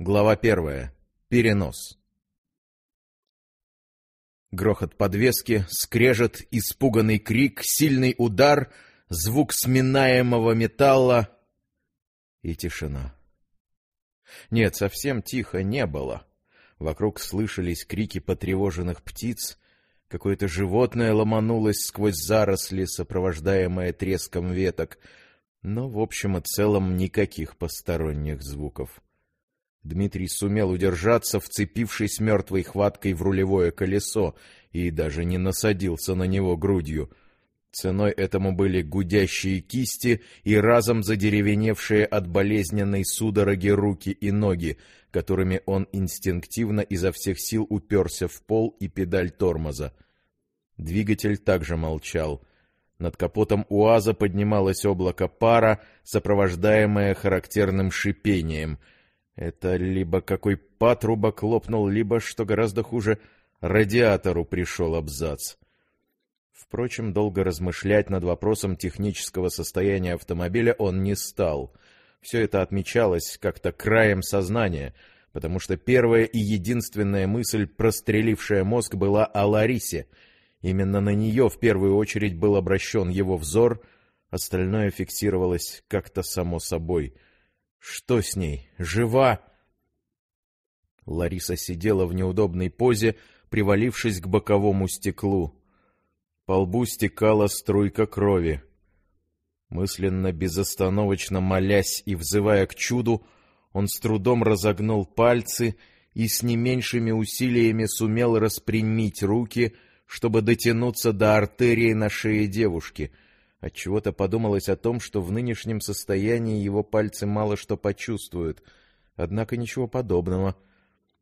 Глава первая. Перенос. Грохот подвески, скрежет, испуганный крик, сильный удар, звук сминаемого металла и тишина. Нет, совсем тихо не было. Вокруг слышались крики потревоженных птиц, какое-то животное ломанулось сквозь заросли, сопровождаемое треском веток, но в общем и целом никаких посторонних звуков. Дмитрий сумел удержаться, вцепившись мертвой хваткой в рулевое колесо, и даже не насадился на него грудью. Ценой этому были гудящие кисти и разом задеревеневшие от болезненной судороги руки и ноги, которыми он инстинктивно изо всех сил уперся в пол и педаль тормоза. Двигатель также молчал. Над капотом УАЗа поднималось облако пара, сопровождаемое характерным шипением — это либо какой патрубок лопнул, либо, что гораздо хуже, радиатору пришел абзац. Впрочем, долго размышлять над вопросом технического состояния автомобиля он не стал. Все это отмечалось как-то краем сознания, потому что первая и единственная мысль, прострелившая мозг, была о Ларисе. Именно на нее в первую очередь был обращен его взор, остальное фиксировалось как-то само собой — что с ней? Жива? Лариса сидела в неудобной позе, привалившись к боковому стеклу. По лбу стекала струйка крови. Мысленно, безостановочно молясь и взывая к чуду, он с трудом разогнул пальцы и с не меньшими усилиями сумел распрямить руки, чтобы дотянуться до артерии на шее девушки — Отчего-то подумалось о том, что в нынешнем состоянии его пальцы мало что почувствуют. Однако ничего подобного.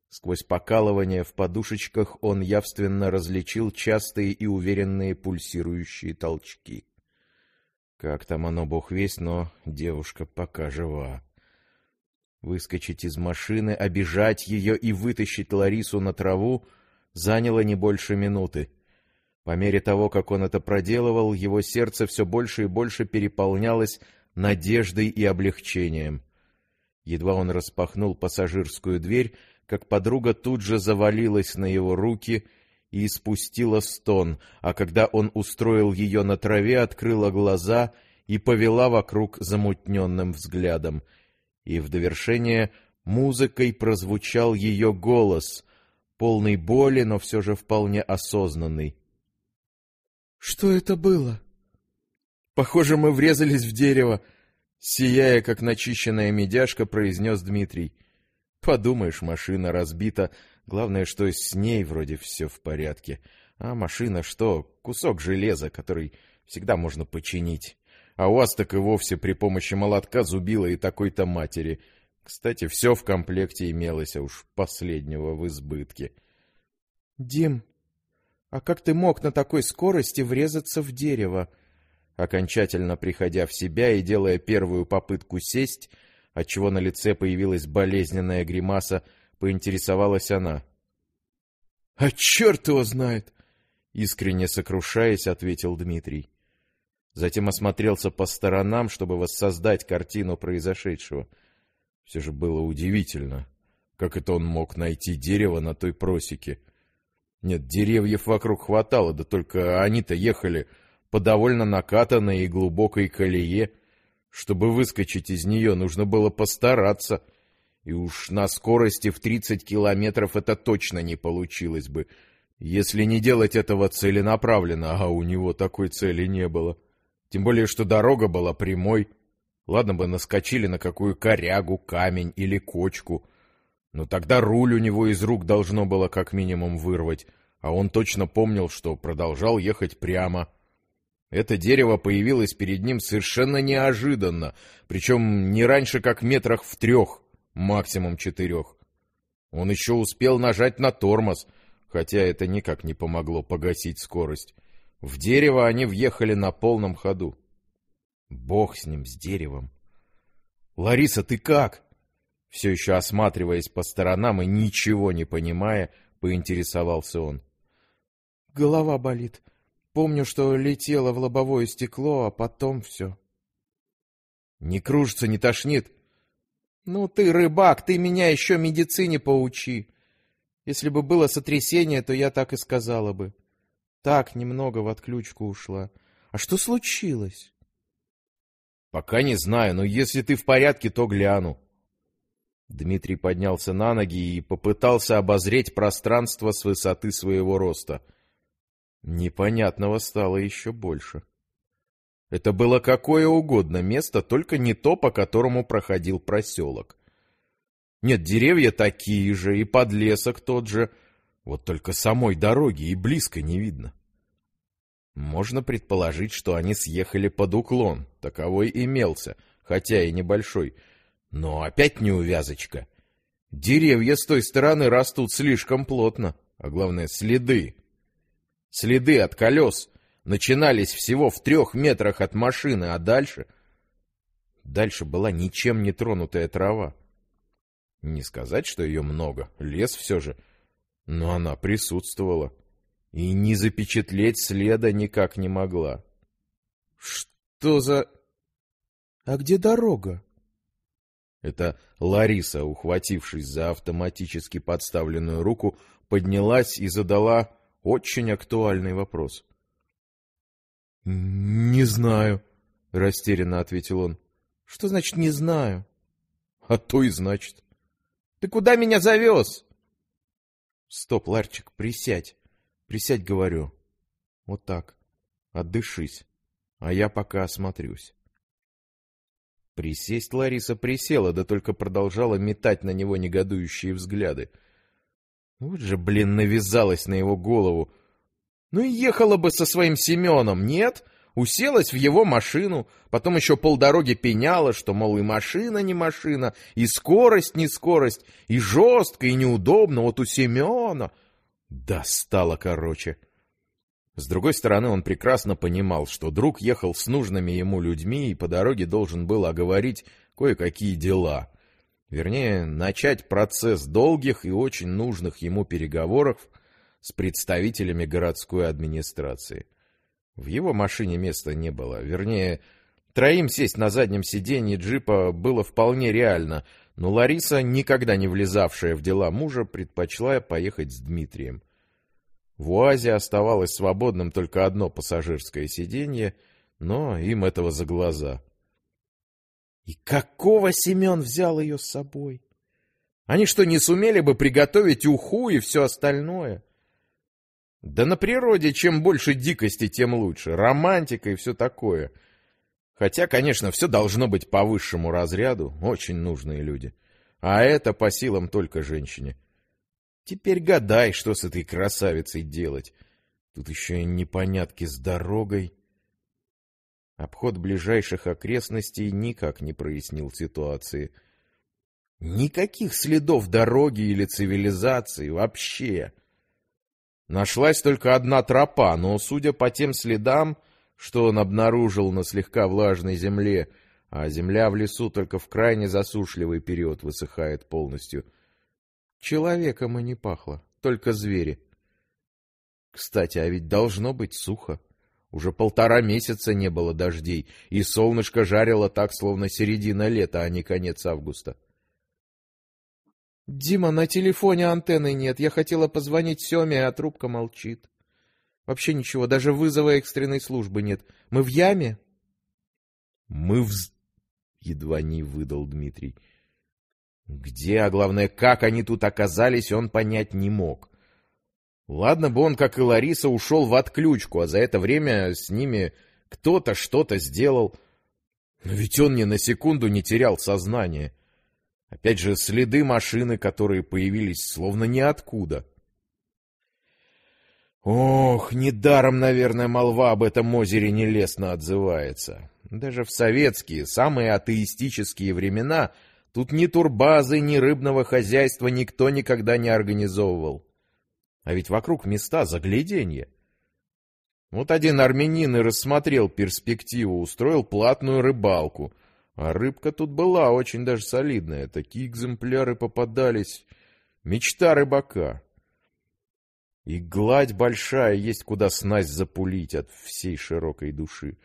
Сквозь покалывание в подушечках он явственно различил частые и уверенные пульсирующие толчки. Как там оно, бог весть, но девушка пока жива. Выскочить из машины, обижать ее и вытащить Ларису на траву заняло не больше минуты. По мере того, как он это проделывал, его сердце все больше и больше переполнялось надеждой и облегчением. Едва он распахнул пассажирскую дверь, как подруга тут же завалилась на его руки и испустила стон, а когда он устроил ее на траве, открыла глаза и повела вокруг замутненным взглядом. И в довершение музыкой прозвучал ее голос, полный боли, но все же вполне осознанный. Что это было? Похоже, мы врезались в дерево, сияя, как начищенная медяшка, произнес Дмитрий. Подумаешь, машина разбита, главное, что с ней вроде все в порядке. А машина что? Кусок железа, который всегда можно починить. А у вас так и вовсе при помощи молотка зубила и такой-то матери. Кстати, все в комплекте имелось, а уж последнего в избытке. — Дим, а как ты мог на такой скорости врезаться в дерево? Окончательно приходя в себя и делая первую попытку сесть, отчего на лице появилась болезненная гримаса, поинтересовалась она. — А черт его знает! — искренне сокрушаясь, ответил Дмитрий. Затем осмотрелся по сторонам, чтобы воссоздать картину произошедшего. Все же было удивительно, как это он мог найти дерево на той просеке. — нет, деревьев вокруг хватало, да только они-то ехали по довольно накатанной и глубокой колее. Чтобы выскочить из нее, нужно было постараться. И уж на скорости в 30 километров это точно не получилось бы, если не делать этого целенаправленно, а у него такой цели не было. Тем более, что дорога была прямой. Ладно бы наскочили на какую корягу, камень или кочку — но тогда руль у него из рук должно было как минимум вырвать, а он точно помнил, что продолжал ехать прямо. Это дерево появилось перед ним совершенно неожиданно, причем не раньше, как метрах в трех, максимум четырех. Он еще успел нажать на тормоз, хотя это никак не помогло погасить скорость. В дерево они въехали на полном ходу. Бог с ним, с деревом. — Лариса, ты как? Все еще осматриваясь по сторонам и ничего не понимая, поинтересовался он. — Голова болит. Помню, что летело в лобовое стекло, а потом все. — Не кружится, не тошнит? Ну ты, рыбак, ты меня еще медицине поучи. Если бы было сотрясение, то я так и сказала бы. Так немного в отключку ушла. А что случилось? Пока не знаю, но если ты в порядке, то гляну. Дмитрий поднялся на ноги и попытался обозреть пространство с высоты своего роста. Непонятного стало еще больше. Это было какое угодно место, только не то, по которому проходил проселок. Нет, деревья такие же, и подлесок тот же, вот только самой дороги и близко не видно. Можно предположить, что они съехали под уклон, таковой имелся, хотя и небольшой, но опять неувязочка. Деревья с той стороны растут слишком плотно, а главное следы. Следы от колес начинались всего в трех метрах от машины, а дальше... Дальше была ничем не тронутая трава. Не сказать, что ее много, лес все же, но она присутствовала. И не запечатлеть следа никак не могла. Что за... А где дорога? Это Лариса, ухватившись за автоматически подставленную руку, поднялась и задала очень актуальный вопрос. — Не знаю, — растерянно ответил он. — Что значит «не знаю»? — А то и значит. — Ты куда меня завез? — Стоп, Ларчик, присядь. Присядь, говорю. Вот так. Отдышись. А я пока осмотрюсь. Присесть Лариса присела, да только продолжала метать на него негодующие взгляды. Вот же, блин, навязалась на его голову. Ну и ехала бы со своим Семеном, нет? Уселась в его машину, потом еще полдороги пеняла, что, мол, и машина не машина, и скорость не скорость, и жестко, и неудобно, вот у Семена. Достало, короче. С другой стороны, он прекрасно понимал, что друг ехал с нужными ему людьми и по дороге должен был оговорить кое-какие дела. Вернее, начать процесс долгих и очень нужных ему переговоров с представителями городской администрации. В его машине места не было. Вернее, троим сесть на заднем сиденье джипа было вполне реально, но Лариса, никогда не влезавшая в дела мужа, предпочла поехать с Дмитрием. В УАЗе оставалось свободным только одно пассажирское сиденье, но им этого за глаза. И какого Семен взял ее с собой? Они что, не сумели бы приготовить уху и все остальное? Да на природе чем больше дикости, тем лучше. Романтика и все такое. Хотя, конечно, все должно быть по высшему разряду. Очень нужные люди. А это по силам только женщине. Теперь гадай, что с этой красавицей делать. Тут еще и непонятки с дорогой. Обход ближайших окрестностей никак не прояснил ситуации. Никаких следов дороги или цивилизации вообще. Нашлась только одна тропа, но, судя по тем следам, что он обнаружил на слегка влажной земле, а земля в лесу только в крайне засушливый период высыхает полностью — Человеком и не пахло, только звери. Кстати, а ведь должно быть сухо. Уже полтора месяца не было дождей, и солнышко жарило так, словно середина лета, а не конец августа. — Дима, на телефоне антенны нет. Я хотела позвонить Семе, а трубка молчит. Вообще ничего, даже вызова экстренной службы нет. Мы в яме? — Мы в... — едва не выдал Дмитрий. Где, а главное, как они тут оказались, он понять не мог. Ладно бы он, как и Лариса, ушел в отключку, а за это время с ними кто-то что-то сделал. Но ведь он ни на секунду не терял сознание. Опять же, следы машины, которые появились словно ниоткуда. Ох, недаром, наверное, молва об этом озере нелестно отзывается. Даже в советские, самые атеистические времена — Тут ни турбазы, ни рыбного хозяйства никто никогда не организовывал. А ведь вокруг места загляденье. Вот один армянин и рассмотрел перспективу, устроил платную рыбалку. А рыбка тут была очень даже солидная. Такие экземпляры попадались. Мечта рыбака. И гладь большая, есть куда снасть запулить от всей широкой души.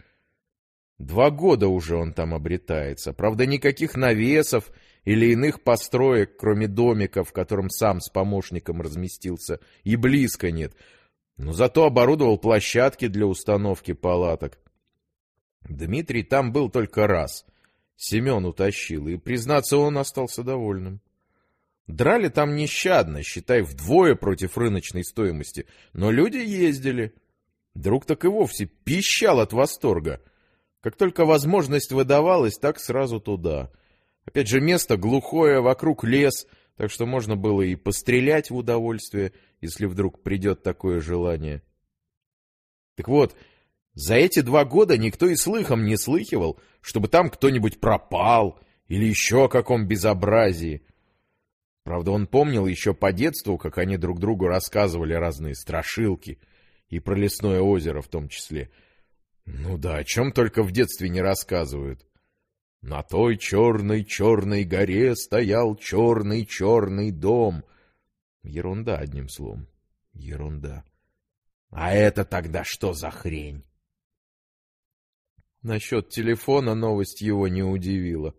Два года уже он там обретается. Правда, никаких навесов или иных построек, кроме домика, в котором сам с помощником разместился, и близко нет. Но зато оборудовал площадки для установки палаток. Дмитрий там был только раз. Семен утащил, и, признаться, он остался довольным. Драли там нещадно, считай, вдвое против рыночной стоимости, но люди ездили. Друг так и вовсе пищал от восторга. Как только возможность выдавалась, так сразу туда — Опять же, место глухое, вокруг лес, так что можно было и пострелять в удовольствие, если вдруг придет такое желание. Так вот, за эти два года никто и слыхом не слыхивал, чтобы там кто-нибудь пропал или еще о каком безобразии. Правда, он помнил еще по детству, как они друг другу рассказывали разные страшилки, и про лесное озеро в том числе. Ну да, о чем только в детстве не рассказывают. На той черной-черной горе стоял черный-черный дом. Ерунда, одним словом. Ерунда. А это тогда что за хрень? Насчет телефона новость его не удивила.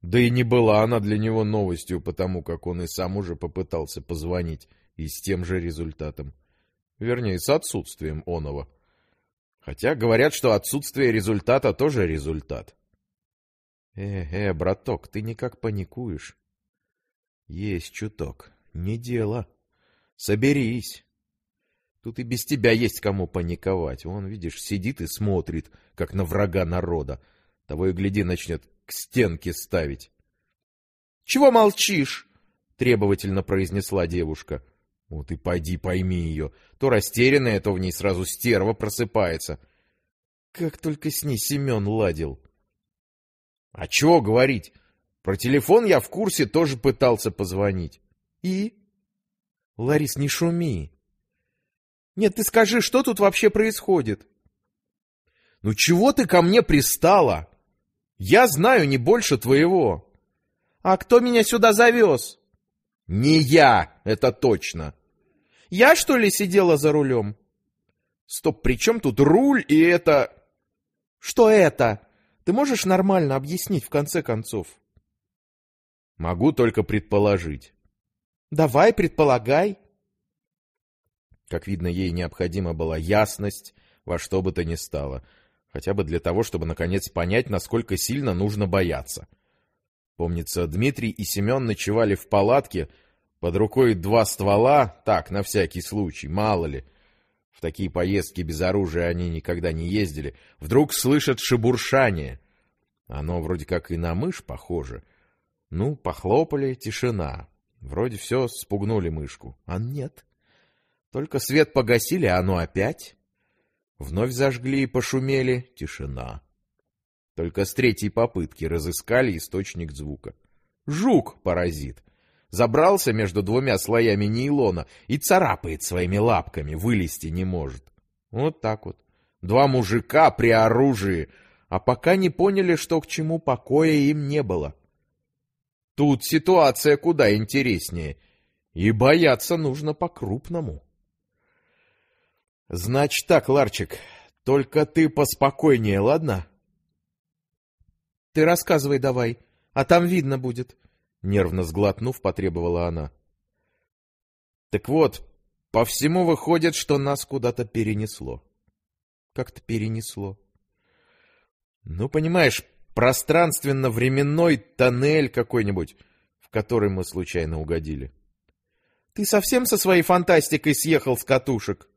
Да и не была она для него новостью, потому как он и сам уже попытался позвонить, и с тем же результатом. Вернее, с отсутствием оного. Хотя говорят, что отсутствие результата тоже результат. Э-э, браток, ты никак паникуешь. Есть чуток. Не дело. Соберись. Тут и без тебя есть кому паниковать. Он, видишь, сидит и смотрит, как на врага народа. Того и гляди, начнет к стенке ставить. — Чего молчишь? — требовательно произнесла девушка. — Вот и пойди пойми ее. То растерянная, то в ней сразу стерва просыпается. Как только с ней Семен ладил. — а чего говорить? Про телефон я в курсе тоже пытался позвонить. И? Ларис, не шуми. Нет, ты скажи, что тут вообще происходит? Ну чего ты ко мне пристала? Я знаю не больше твоего. А кто меня сюда завез? Не я, это точно. Я, что ли, сидела за рулем? Стоп, при чем тут руль и это... Что это? Ты можешь нормально объяснить в конце концов? Могу только предположить. Давай, предполагай. Как видно, ей необходима была ясность во что бы то ни стало, хотя бы для того, чтобы наконец понять, насколько сильно нужно бояться. Помнится, Дмитрий и Семен ночевали в палатке, под рукой два ствола, так, на всякий случай, мало ли — в такие поездки без оружия они никогда не ездили, вдруг слышат шебуршание. Оно вроде как и на мышь похоже. Ну, похлопали, тишина. Вроде все, спугнули мышку. А нет. Только свет погасили, а оно опять. Вновь зажгли и пошумели, тишина. Только с третьей попытки разыскали источник звука. Жук, паразит забрался между двумя слоями нейлона и царапает своими лапками, вылезти не может. Вот так вот. Два мужика при оружии, а пока не поняли, что к чему покоя им не было. Тут ситуация куда интереснее, и бояться нужно по-крупному. Значит так, Ларчик, только ты поспокойнее, ладно? Ты рассказывай давай, а там видно будет. Нервно сглотнув, потребовала она. Так вот, по всему выходит, что нас куда-то перенесло. Как-то перенесло. Ну, понимаешь, пространственно-временной тоннель какой-нибудь, в который мы случайно угодили. Ты совсем со своей фантастикой съехал с катушек?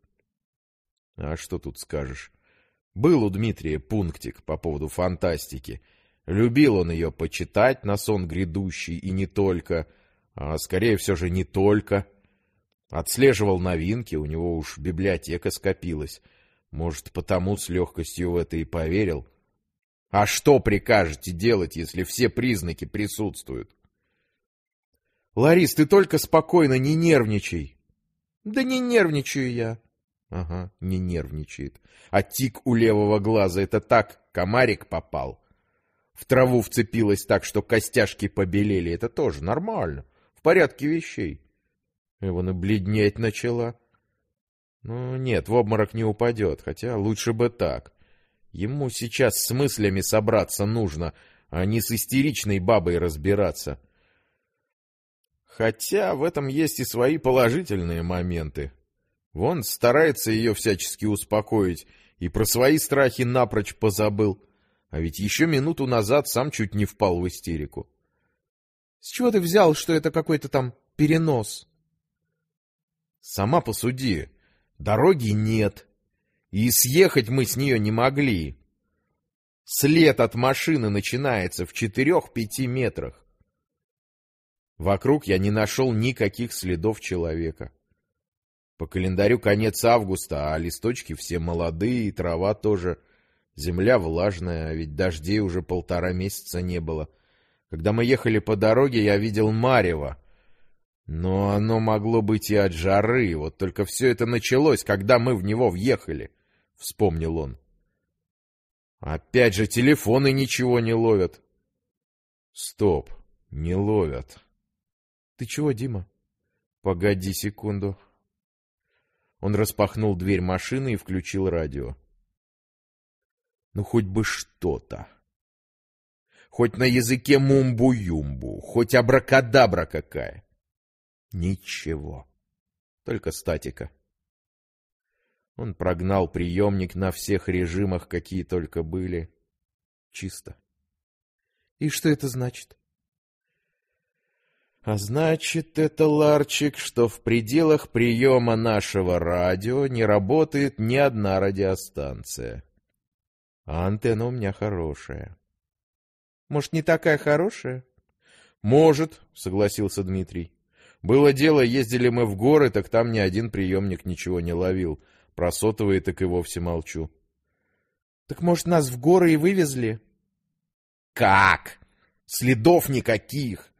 А что тут скажешь? Был у Дмитрия пунктик по поводу фантастики — Любил он ее почитать на сон грядущий, и не только, а скорее все же не только. Отслеживал новинки, у него уж библиотека скопилась. Может, потому с легкостью в это и поверил. А что прикажете делать, если все признаки присутствуют? Ларис, ты только спокойно, не нервничай. Да не нервничаю я. Ага, не нервничает. А тик у левого глаза — это так, комарик попал. В траву вцепилась так, что костяшки побелели. Это тоже нормально. В порядке вещей. Ивана бледнеть начала. Ну, нет, в обморок не упадет, хотя лучше бы так. Ему сейчас с мыслями собраться нужно, а не с истеричной бабой разбираться. Хотя в этом есть и свои положительные моменты. Вон старается ее всячески успокоить, и про свои страхи напрочь позабыл. А ведь еще минуту назад сам чуть не впал в истерику. — С чего ты взял, что это какой-то там перенос? — Сама посуди. Дороги нет. И съехать мы с нее не могли. След от машины начинается в четырех-пяти метрах. Вокруг я не нашел никаких следов человека. По календарю конец августа, а листочки все молодые, и трава тоже. Земля влажная, а ведь дождей уже полтора месяца не было. Когда мы ехали по дороге, я видел марево. Но оно могло быть и от жары, вот только все это началось, когда мы в него въехали, — вспомнил он. Опять же, телефоны ничего не ловят. Стоп, не ловят. Ты чего, Дима? Погоди секунду. Он распахнул дверь машины и включил радио. Ну, хоть бы что-то. Хоть на языке мумбу-юмбу, хоть абракадабра какая. Ничего. Только статика. Он прогнал приемник на всех режимах, какие только были. Чисто. И что это значит? А значит, это, Ларчик, что в пределах приема нашего радио не работает ни одна радиостанция. А антенна у меня хорошая. Может, не такая хорошая? Может, согласился Дмитрий. Было дело, ездили мы в горы, так там ни один приемник ничего не ловил. Про сотовые так и вовсе молчу. — Так, может, нас в горы и вывезли? — Как? Следов никаких!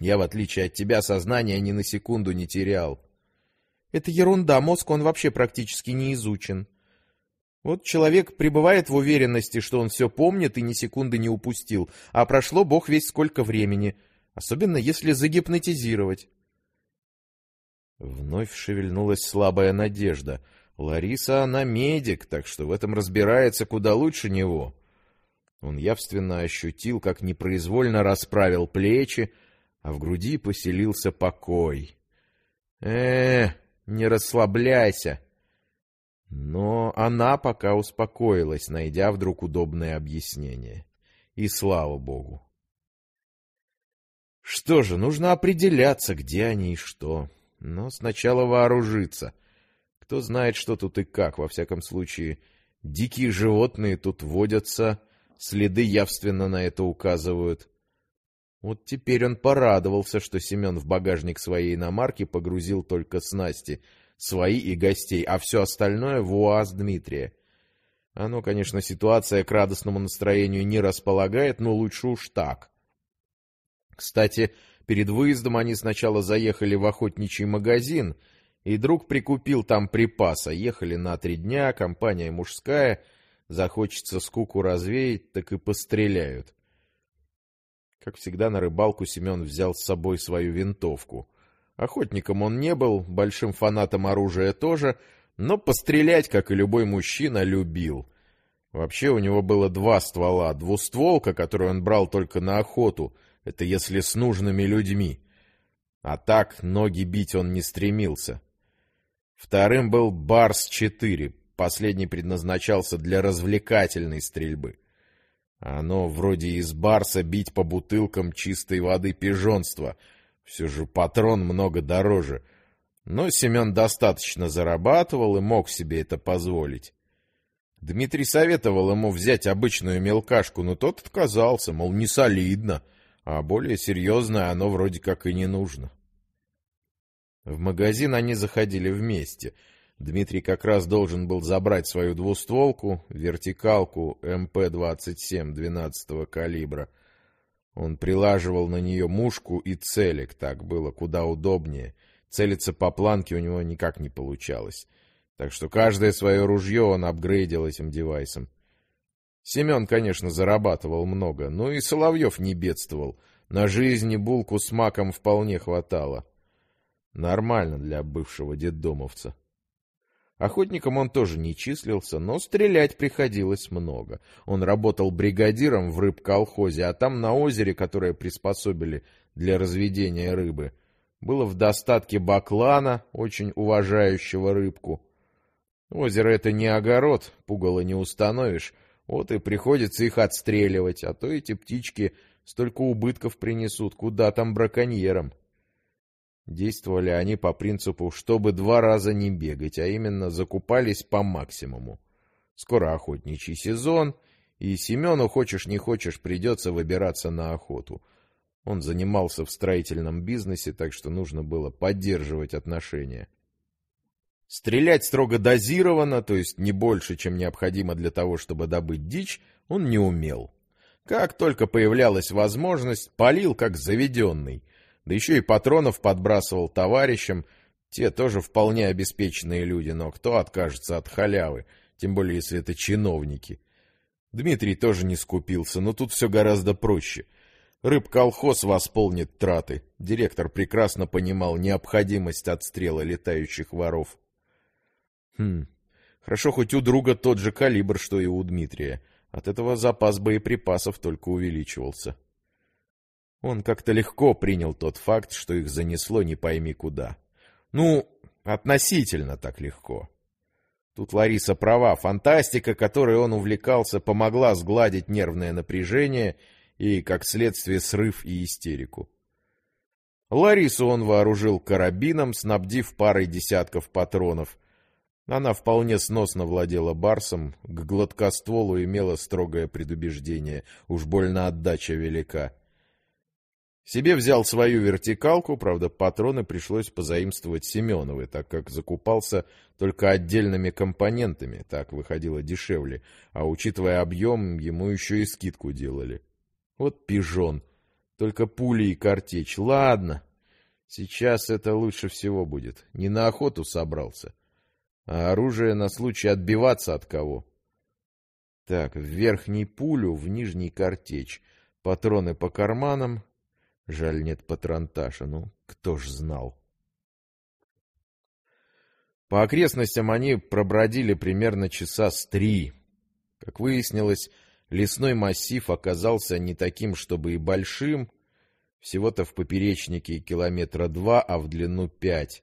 Я, в отличие от тебя, сознания ни на секунду не терял. — Это ерунда, мозг он вообще практически не изучен. Вот человек пребывает в уверенности, что он все помнит и ни секунды не упустил, а прошло бог весь сколько времени, особенно если загипнотизировать. Вновь шевельнулась слабая надежда. Лариса, она медик, так что в этом разбирается куда лучше него. Он явственно ощутил, как непроизвольно расправил плечи, а в груди поселился покой. э не расслабляйся. Но она пока успокоилась, найдя вдруг удобное объяснение. И слава богу. Что же, нужно определяться, где они и что. Но сначала вооружиться. Кто знает, что тут и как, во всяком случае. Дикие животные тут водятся, следы явственно на это указывают. Вот теперь он порадовался, что Семен в багажник своей иномарки погрузил только снасти, свои и гостей, а все остальное в УАЗ Дмитрия. Оно, конечно, ситуация к радостному настроению не располагает, но лучше уж так. Кстати, Перед выездом они сначала заехали в охотничий магазин, и друг прикупил там припаса. Ехали на три дня, компания мужская, захочется скуку развеять, так и постреляют. Как всегда, на рыбалку Семен взял с собой свою винтовку. Охотником он не был, большим фанатом оружия тоже, но пострелять, как и любой мужчина, любил. Вообще у него было два ствола, двустволка, которую он брал только на охоту — это если с нужными людьми. А так ноги бить он не стремился. Вторым был Барс-4. Последний предназначался для развлекательной стрельбы. Оно вроде из Барса бить по бутылкам чистой воды пижонства. Все же патрон много дороже. Но Семен достаточно зарабатывал и мог себе это позволить. Дмитрий советовал ему взять обычную мелкашку, но тот отказался, мол, не солидно — а более серьезное оно вроде как и не нужно. В магазин они заходили вместе. Дмитрий как раз должен был забрать свою двустволку, вертикалку МП-27 12-го калибра. Он прилаживал на нее мушку и целик, так было куда удобнее. Целиться по планке у него никак не получалось. Так что каждое свое ружье он апгрейдил этим девайсом. Семен, конечно, зарабатывал много, но и Соловьев не бедствовал. На жизни булку с маком вполне хватало. Нормально для бывшего детдомовца. Охотником он тоже не числился, но стрелять приходилось много. Он работал бригадиром в рыбколхозе, а там на озере, которое приспособили для разведения рыбы, было в достатке баклана, очень уважающего рыбку. Озеро — это не огород, пугало не установишь, вот и приходится их отстреливать, а то эти птички столько убытков принесут, куда там браконьерам. Действовали они по принципу, чтобы два раза не бегать, а именно закупались по максимуму. Скоро охотничий сезон, и Семену, хочешь не хочешь, придется выбираться на охоту. Он занимался в строительном бизнесе, так что нужно было поддерживать отношения. Стрелять строго дозированно, то есть не больше, чем необходимо для того, чтобы добыть дичь, он не умел. Как только появлялась возможность, палил как заведенный — да еще и патронов подбрасывал товарищам, те тоже вполне обеспеченные люди, но кто откажется от халявы, тем более если это чиновники. Дмитрий тоже не скупился, но тут все гораздо проще. Рыбколхоз восполнит траты. Директор прекрасно понимал необходимость отстрела летающих воров. Хм, хорошо, хоть у друга тот же калибр, что и у Дмитрия. От этого запас боеприпасов только увеличивался. Он как-то легко принял тот факт, что их занесло не пойми куда. Ну, относительно так легко. Тут Лариса права, фантастика, которой он увлекался, помогла сгладить нервное напряжение и, как следствие, срыв и истерику. Ларису он вооружил карабином, снабдив парой десятков патронов. Она вполне сносно владела барсом, к гладкостволу имела строгое предубеждение, уж больно отдача велика. Себе взял свою вертикалку, правда, патроны пришлось позаимствовать Семеновой, так как закупался только отдельными компонентами, так выходило дешевле, а учитывая объем, ему еще и скидку делали. Вот пижон, только пули и картечь. Ладно, сейчас это лучше всего будет. Не на охоту собрался, а оружие на случай отбиваться от кого. Так, в верхний пулю, в нижний картечь, патроны по карманам, Жаль, нет патронташа, ну, кто ж знал. По окрестностям они пробродили примерно часа с три. Как выяснилось, лесной массив оказался не таким, чтобы и большим, всего-то в поперечнике километра два, а в длину пять.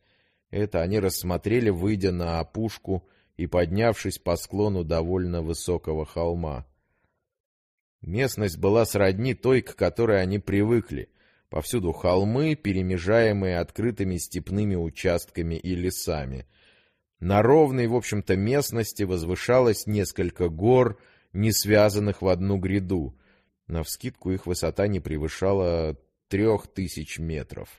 Это они рассмотрели, выйдя на опушку и поднявшись по склону довольно высокого холма. Местность была сродни той, к которой они привыкли. Повсюду холмы, перемежаемые открытыми степными участками и лесами. На ровной, в общем-то, местности возвышалось несколько гор, не связанных в одну гряду. Навскидку их высота не превышала трех тысяч метров.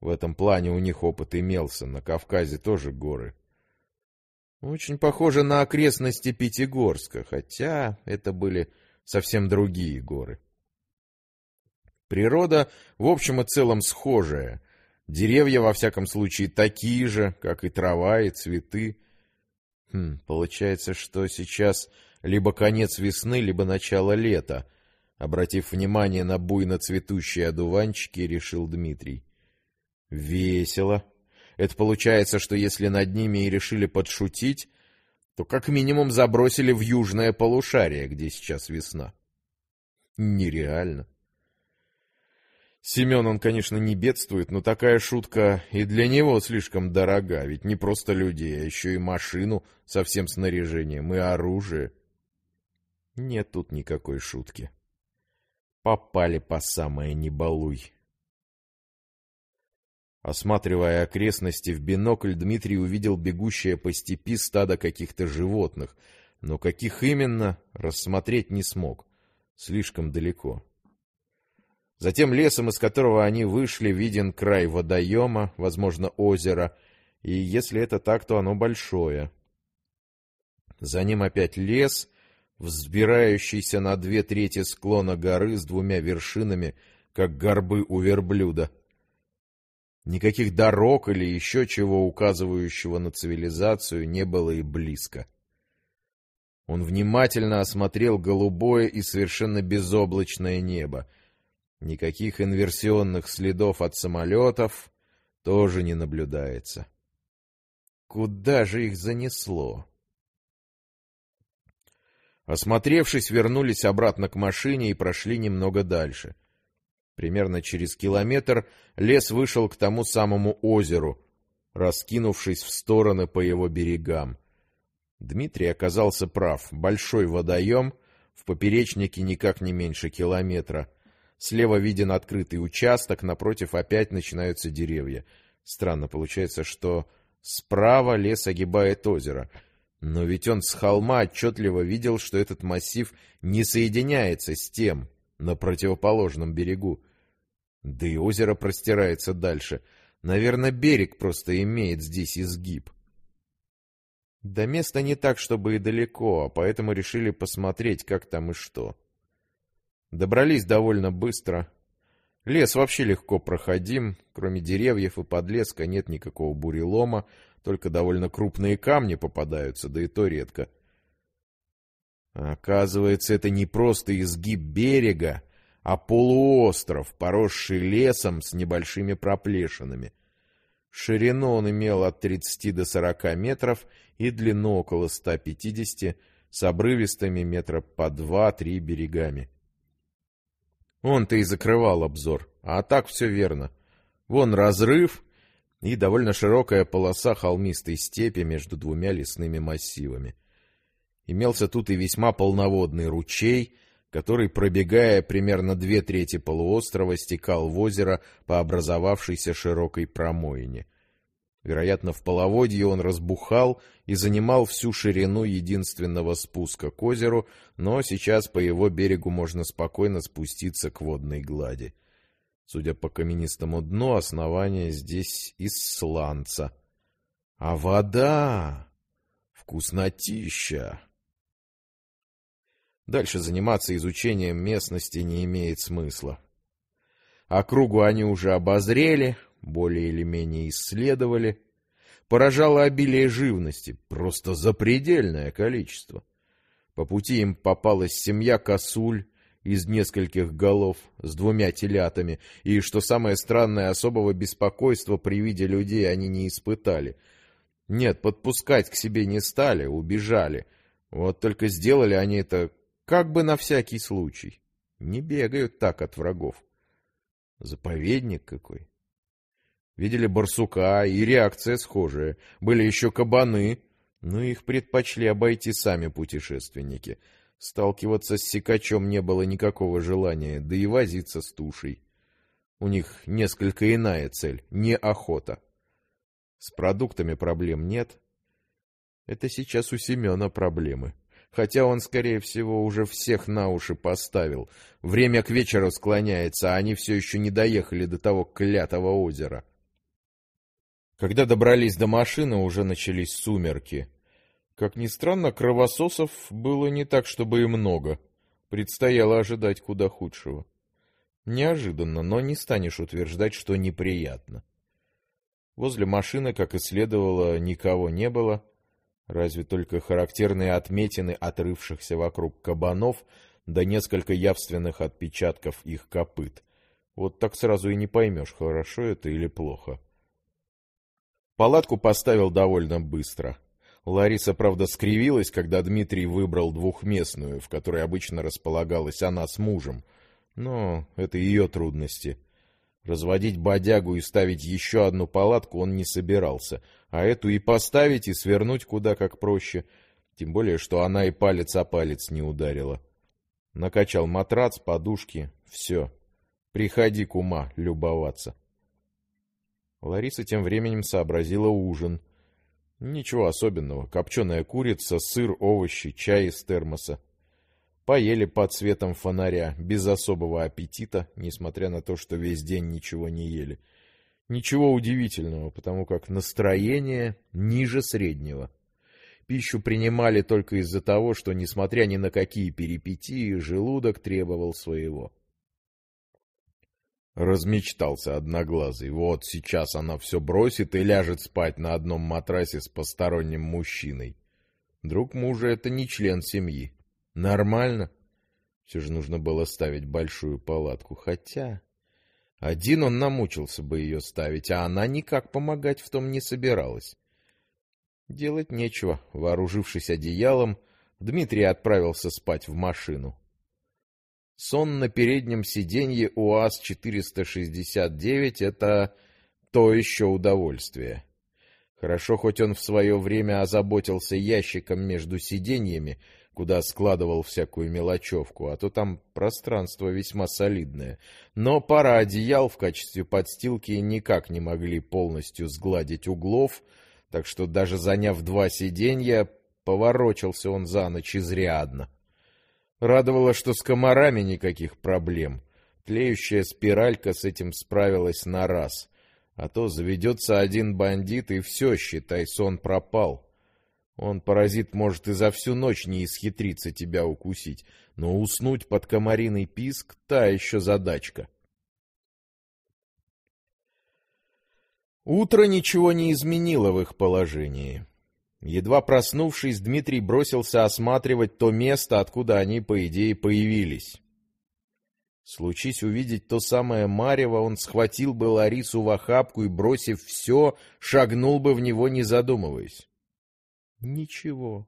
В этом плане у них опыт имелся, на Кавказе тоже горы. Очень похоже на окрестности Пятигорска, хотя это были совсем другие горы. Природа в общем и целом схожая. Деревья, во всяком случае, такие же, как и трава и цветы. Хм, получается, что сейчас либо конец весны, либо начало лета. Обратив внимание на буйно цветущие одуванчики, решил Дмитрий. Весело. Это получается, что если над ними и решили подшутить, то как минимум забросили в южное полушарие, где сейчас весна. Нереально. Семен, он, конечно, не бедствует, но такая шутка и для него слишком дорога, ведь не просто людей, а еще и машину со всем снаряжением и оружие. Нет тут никакой шутки. Попали по самое не балуй. Осматривая окрестности в бинокль, Дмитрий увидел бегущее по степи стадо каких-то животных, но каких именно, рассмотреть не смог. Слишком далеко. Затем лесом, из которого они вышли, виден край водоема, возможно, озера, и если это так, то оно большое. За ним опять лес, взбирающийся на две трети склона горы с двумя вершинами, как горбы у верблюда. Никаких дорог или еще чего указывающего на цивилизацию не было и близко. Он внимательно осмотрел голубое и совершенно безоблачное небо — Никаких инверсионных следов от самолетов тоже не наблюдается. Куда же их занесло? Осмотревшись, вернулись обратно к машине и прошли немного дальше. Примерно через километр лес вышел к тому самому озеру, раскинувшись в стороны по его берегам. Дмитрий оказался прав. Большой водоем, в поперечнике никак не меньше километра. Слева виден открытый участок, напротив опять начинаются деревья. Странно получается, что справа лес огибает озеро — но ведь он с холма отчетливо видел, что этот массив не соединяется с тем на противоположном берегу. Да и озеро простирается дальше. Наверное, берег просто имеет здесь изгиб. До места не так, чтобы и далеко, а поэтому решили посмотреть, как там и что. Добрались довольно быстро. Лес вообще легко проходим, кроме деревьев и подлеска нет никакого бурелома, только довольно крупные камни попадаются, да и то редко. Оказывается, это не просто изгиб берега, а полуостров, поросший лесом с небольшими проплешинами. Ширину он имел от 30 до 40 метров и длину около 150, с обрывистыми метра по 2-3 берегами. Он-то и закрывал обзор, а так все верно. Вон разрыв, и довольно широкая полоса холмистой степи между двумя лесными массивами. Имелся тут и весьма полноводный ручей, который, пробегая примерно две трети полуострова, стекал в озеро по образовавшейся широкой промоине. Вероятно, в половодье он разбухал и занимал всю ширину единственного спуска к озеру, но сейчас по его берегу можно спокойно спуститься к водной глади. Судя по каменистому дну, основание здесь из сланца. А вода! Вкуснотища! Дальше заниматься изучением местности не имеет смысла. Округу они уже обозрели, более или менее исследовали. Поражало обилие живности, просто запредельное количество. По пути им попалась семья косуль, из нескольких голов с двумя телятами, и, что самое странное, особого беспокойства при виде людей они не испытали. Нет, подпускать к себе не стали, убежали. Вот только сделали они это как бы на всякий случай. Не бегают так от врагов. Заповедник какой. Видели барсука, и реакция схожая. Были еще кабаны, но их предпочли обойти сами путешественники — Сталкиваться с сикачом не было никакого желания, да и возиться с тушей. У них несколько иная цель, не охота. С продуктами проблем нет. Это сейчас у Семена проблемы. Хотя он, скорее всего, уже всех на уши поставил. Время к вечеру склоняется, а они все еще не доехали до того клятого озера. Когда добрались до машины, уже начались сумерки. Как ни странно, кровососов было не так, чтобы и много. Предстояло ожидать куда худшего. Неожиданно, но не станешь утверждать, что неприятно. Возле машины, как и следовало, никого не было, разве только характерные отметины отрывшихся вокруг кабанов, да несколько явственных отпечатков их копыт. Вот так сразу и не поймешь, хорошо это или плохо. Палатку поставил довольно быстро — Лариса, правда, скривилась, когда Дмитрий выбрал двухместную, в которой обычно располагалась она с мужем. Но это ее трудности. Разводить бодягу и ставить еще одну палатку он не собирался, а эту и поставить, и свернуть куда как проще, тем более, что она и палец о палец не ударила. Накачал матрац, подушки, все. Приходи, кума, любоваться. Лариса тем временем сообразила ужин — Ничего особенного. Копченая курица, сыр, овощи, чай из термоса. Поели под светом фонаря, без особого аппетита, несмотря на то, что весь день ничего не ели. Ничего удивительного, потому как настроение ниже среднего. Пищу принимали только из-за того, что, несмотря ни на какие перипетии, желудок требовал своего. Размечтался одноглазый. Вот сейчас она все бросит и ляжет спать на одном матрасе с посторонним мужчиной. Друг мужа — это не член семьи. Нормально. Все же нужно было ставить большую палатку. Хотя... Один он намучился бы ее ставить, а она никак помогать в том не собиралась. Делать нечего. Вооружившись одеялом, Дмитрий отправился спать в машину. Сон на переднем сиденье УАЗ-469 — это то еще удовольствие. Хорошо, хоть он в свое время озаботился ящиком между сиденьями, куда складывал всякую мелочевку, а то там пространство весьма солидное. Но пара одеял в качестве подстилки никак не могли полностью сгладить углов, так что даже заняв два сиденья, поворочился он за ночь изрядно. Радовало, что с комарами никаких проблем. Тлеющая спиралька с этим справилась на раз. А то заведется один бандит, и все, считай, сон пропал. Он, паразит, может и за всю ночь не исхитриться тебя укусить, но уснуть под комариный писк — та еще задачка. Утро ничего не изменило в их положении. Едва проснувшись, Дмитрий бросился осматривать то место, откуда они, по идее, появились. Случись увидеть то самое марево, он схватил бы Ларису в охапку и, бросив все, шагнул бы в него, не задумываясь. Ничего.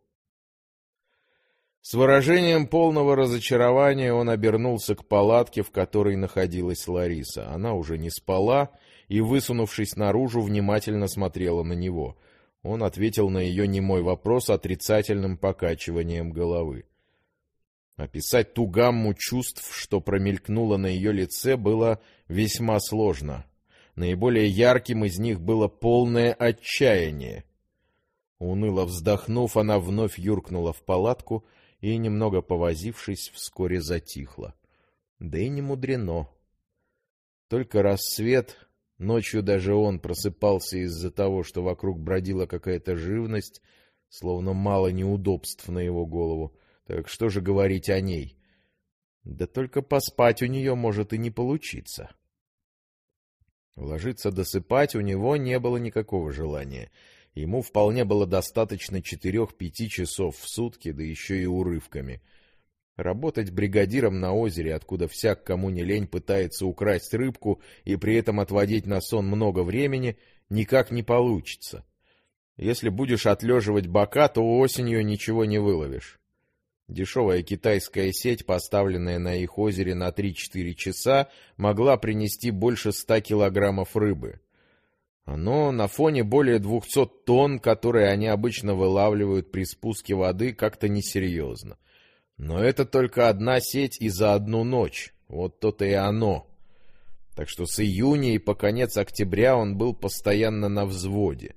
С выражением полного разочарования он обернулся к палатке, в которой находилась Лариса. Она уже не спала и, высунувшись наружу, внимательно смотрела на него. Он ответил на ее немой вопрос отрицательным покачиванием головы. Описать ту гамму чувств, что промелькнуло на ее лице, было весьма сложно. Наиболее ярким из них было полное отчаяние. Уныло вздохнув, она вновь юркнула в палатку и, немного повозившись, вскоре затихла. Да и не мудрено. Только рассвет, ночью даже он просыпался из-за того, что вокруг бродила какая-то живность, словно мало неудобств на его голову, так что же говорить о ней? Да только поспать у нее может и не получиться. Ложиться досыпать у него не было никакого желания. Ему вполне было достаточно четырех-пяти часов в сутки, да еще и урывками. Работать бригадиром на озере, откуда всяк, кому не лень, пытается украсть рыбку и при этом отводить на сон много времени, никак не получится. Если будешь отлеживать бока, то осенью ничего не выловишь. Дешевая китайская сеть, поставленная на их озере на 3-4 часа, могла принести больше 100 килограммов рыбы. Но на фоне более 200 тонн, которые они обычно вылавливают при спуске воды, как-то несерьезно. Но это только одна сеть и за одну ночь. Вот то-то и оно. Так что с июня и по конец октября он был постоянно на взводе.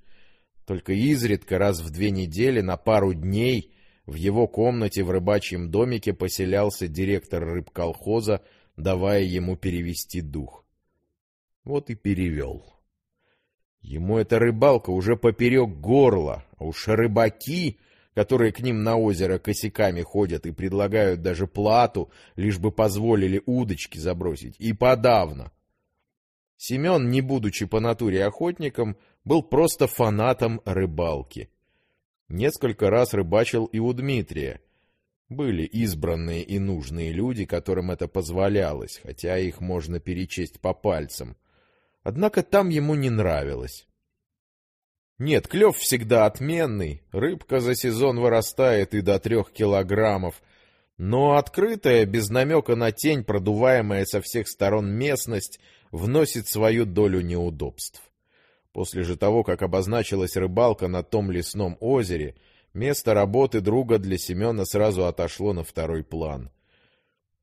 Только изредка раз в две недели на пару дней в его комнате в рыбачьем домике поселялся директор рыбколхоза, давая ему перевести дух. Вот и перевел. Ему эта рыбалка уже поперек горла, а уж рыбаки, которые к ним на озеро косяками ходят и предлагают даже плату, лишь бы позволили удочки забросить, и подавно. Семен, не будучи по натуре охотником, был просто фанатом рыбалки. Несколько раз рыбачил и у Дмитрия. Были избранные и нужные люди, которым это позволялось, хотя их можно перечесть по пальцам. Однако там ему не нравилось. Нет, клев всегда отменный, рыбка за сезон вырастает и до трех килограммов, но открытая, без намека на тень, продуваемая со всех сторон местность, вносит свою долю неудобств. После же того, как обозначилась рыбалка на том лесном озере, место работы друга для Семена сразу отошло на второй план.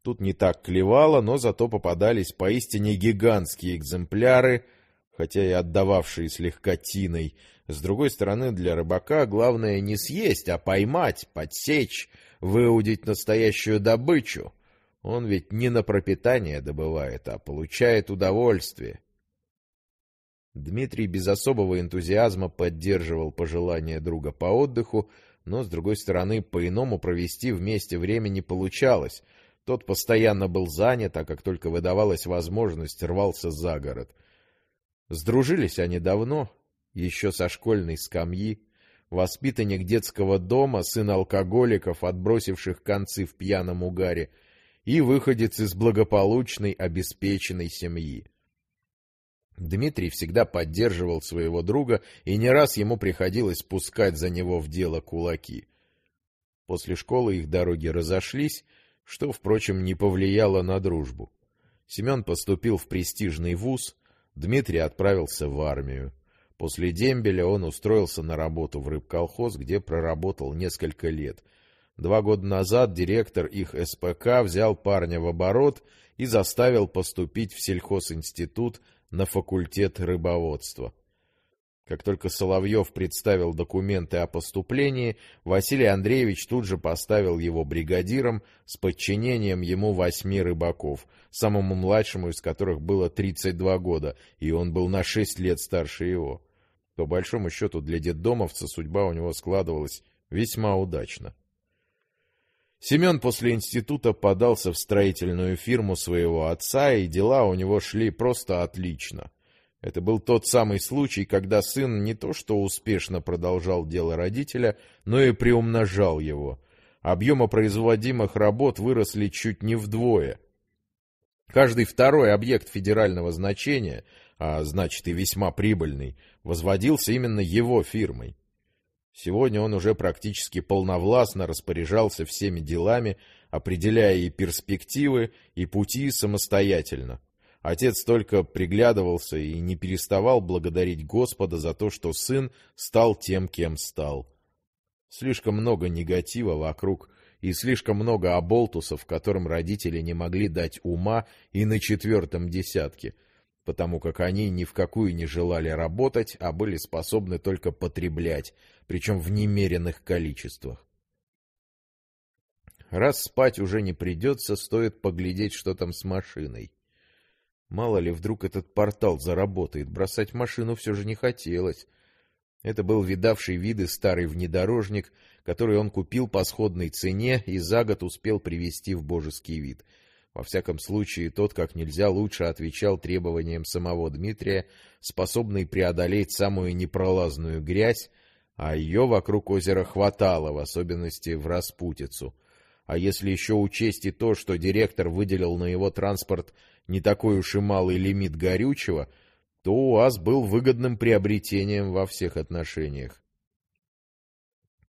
Тут не так клевало, но зато попадались поистине гигантские экземпляры, хотя и отдававшие слегка тиной. С другой стороны, для рыбака главное не съесть, а поймать, подсечь, выудить настоящую добычу. Он ведь не на пропитание добывает, а получает удовольствие. Дмитрий без особого энтузиазма поддерживал пожелания друга по отдыху, но, с другой стороны, по-иному провести вместе время не получалось. Тот постоянно был занят, а как только выдавалась возможность, рвался за город. Сдружились они давно, еще со школьной скамьи. Воспитанник детского дома, сын алкоголиков, отбросивших концы в пьяном угаре, и выходец из благополучной, обеспеченной семьи. Дмитрий всегда поддерживал своего друга, и не раз ему приходилось пускать за него в дело кулаки. После школы их дороги разошлись, что, впрочем, не повлияло на дружбу. Семен поступил в престижный вуз, Дмитрий отправился в армию. После дембеля он устроился на работу в рыбколхоз, где проработал несколько лет. Два года назад директор их СПК взял парня в оборот и заставил поступить в сельхозинститут на факультет рыбоводства. Как только Соловьев представил документы о поступлении, Василий Андреевич тут же поставил его бригадиром с подчинением ему восьми рыбаков, самому младшему из которых было 32 года, и он был на шесть лет старше его. По большому счету для детдомовца судьба у него складывалась весьма удачно. Семен после института подался в строительную фирму своего отца, и дела у него шли просто отлично. Это был тот самый случай, когда сын не то что успешно продолжал дело родителя, но и приумножал его. Объемы производимых работ выросли чуть не вдвое. Каждый второй объект федерального значения, а значит и весьма прибыльный, возводился именно его фирмой. Сегодня он уже практически полновластно распоряжался всеми делами, определяя и перспективы, и пути самостоятельно. Отец только приглядывался и не переставал благодарить Господа за то, что сын стал тем, кем стал. Слишком много негатива вокруг и слишком много оболтусов, которым родители не могли дать ума и на четвертом десятке, потому как они ни в какую не желали работать, а были способны только потреблять, причем в немеренных количествах. Раз спать уже не придется, стоит поглядеть, что там с машиной. Мало ли, вдруг этот портал заработает, бросать машину все же не хотелось. Это был видавший виды старый внедорожник, который он купил по сходной цене и за год успел привести в божеский вид. Во всяком случае, тот как нельзя лучше отвечал требованиям самого Дмитрия, способный преодолеть самую непролазную грязь, а ее вокруг озера хватало, в особенности в распутицу. А если еще учесть и то, что директор выделил на его транспорт не такой уж и малый лимит горючего, то УАЗ был выгодным приобретением во всех отношениях.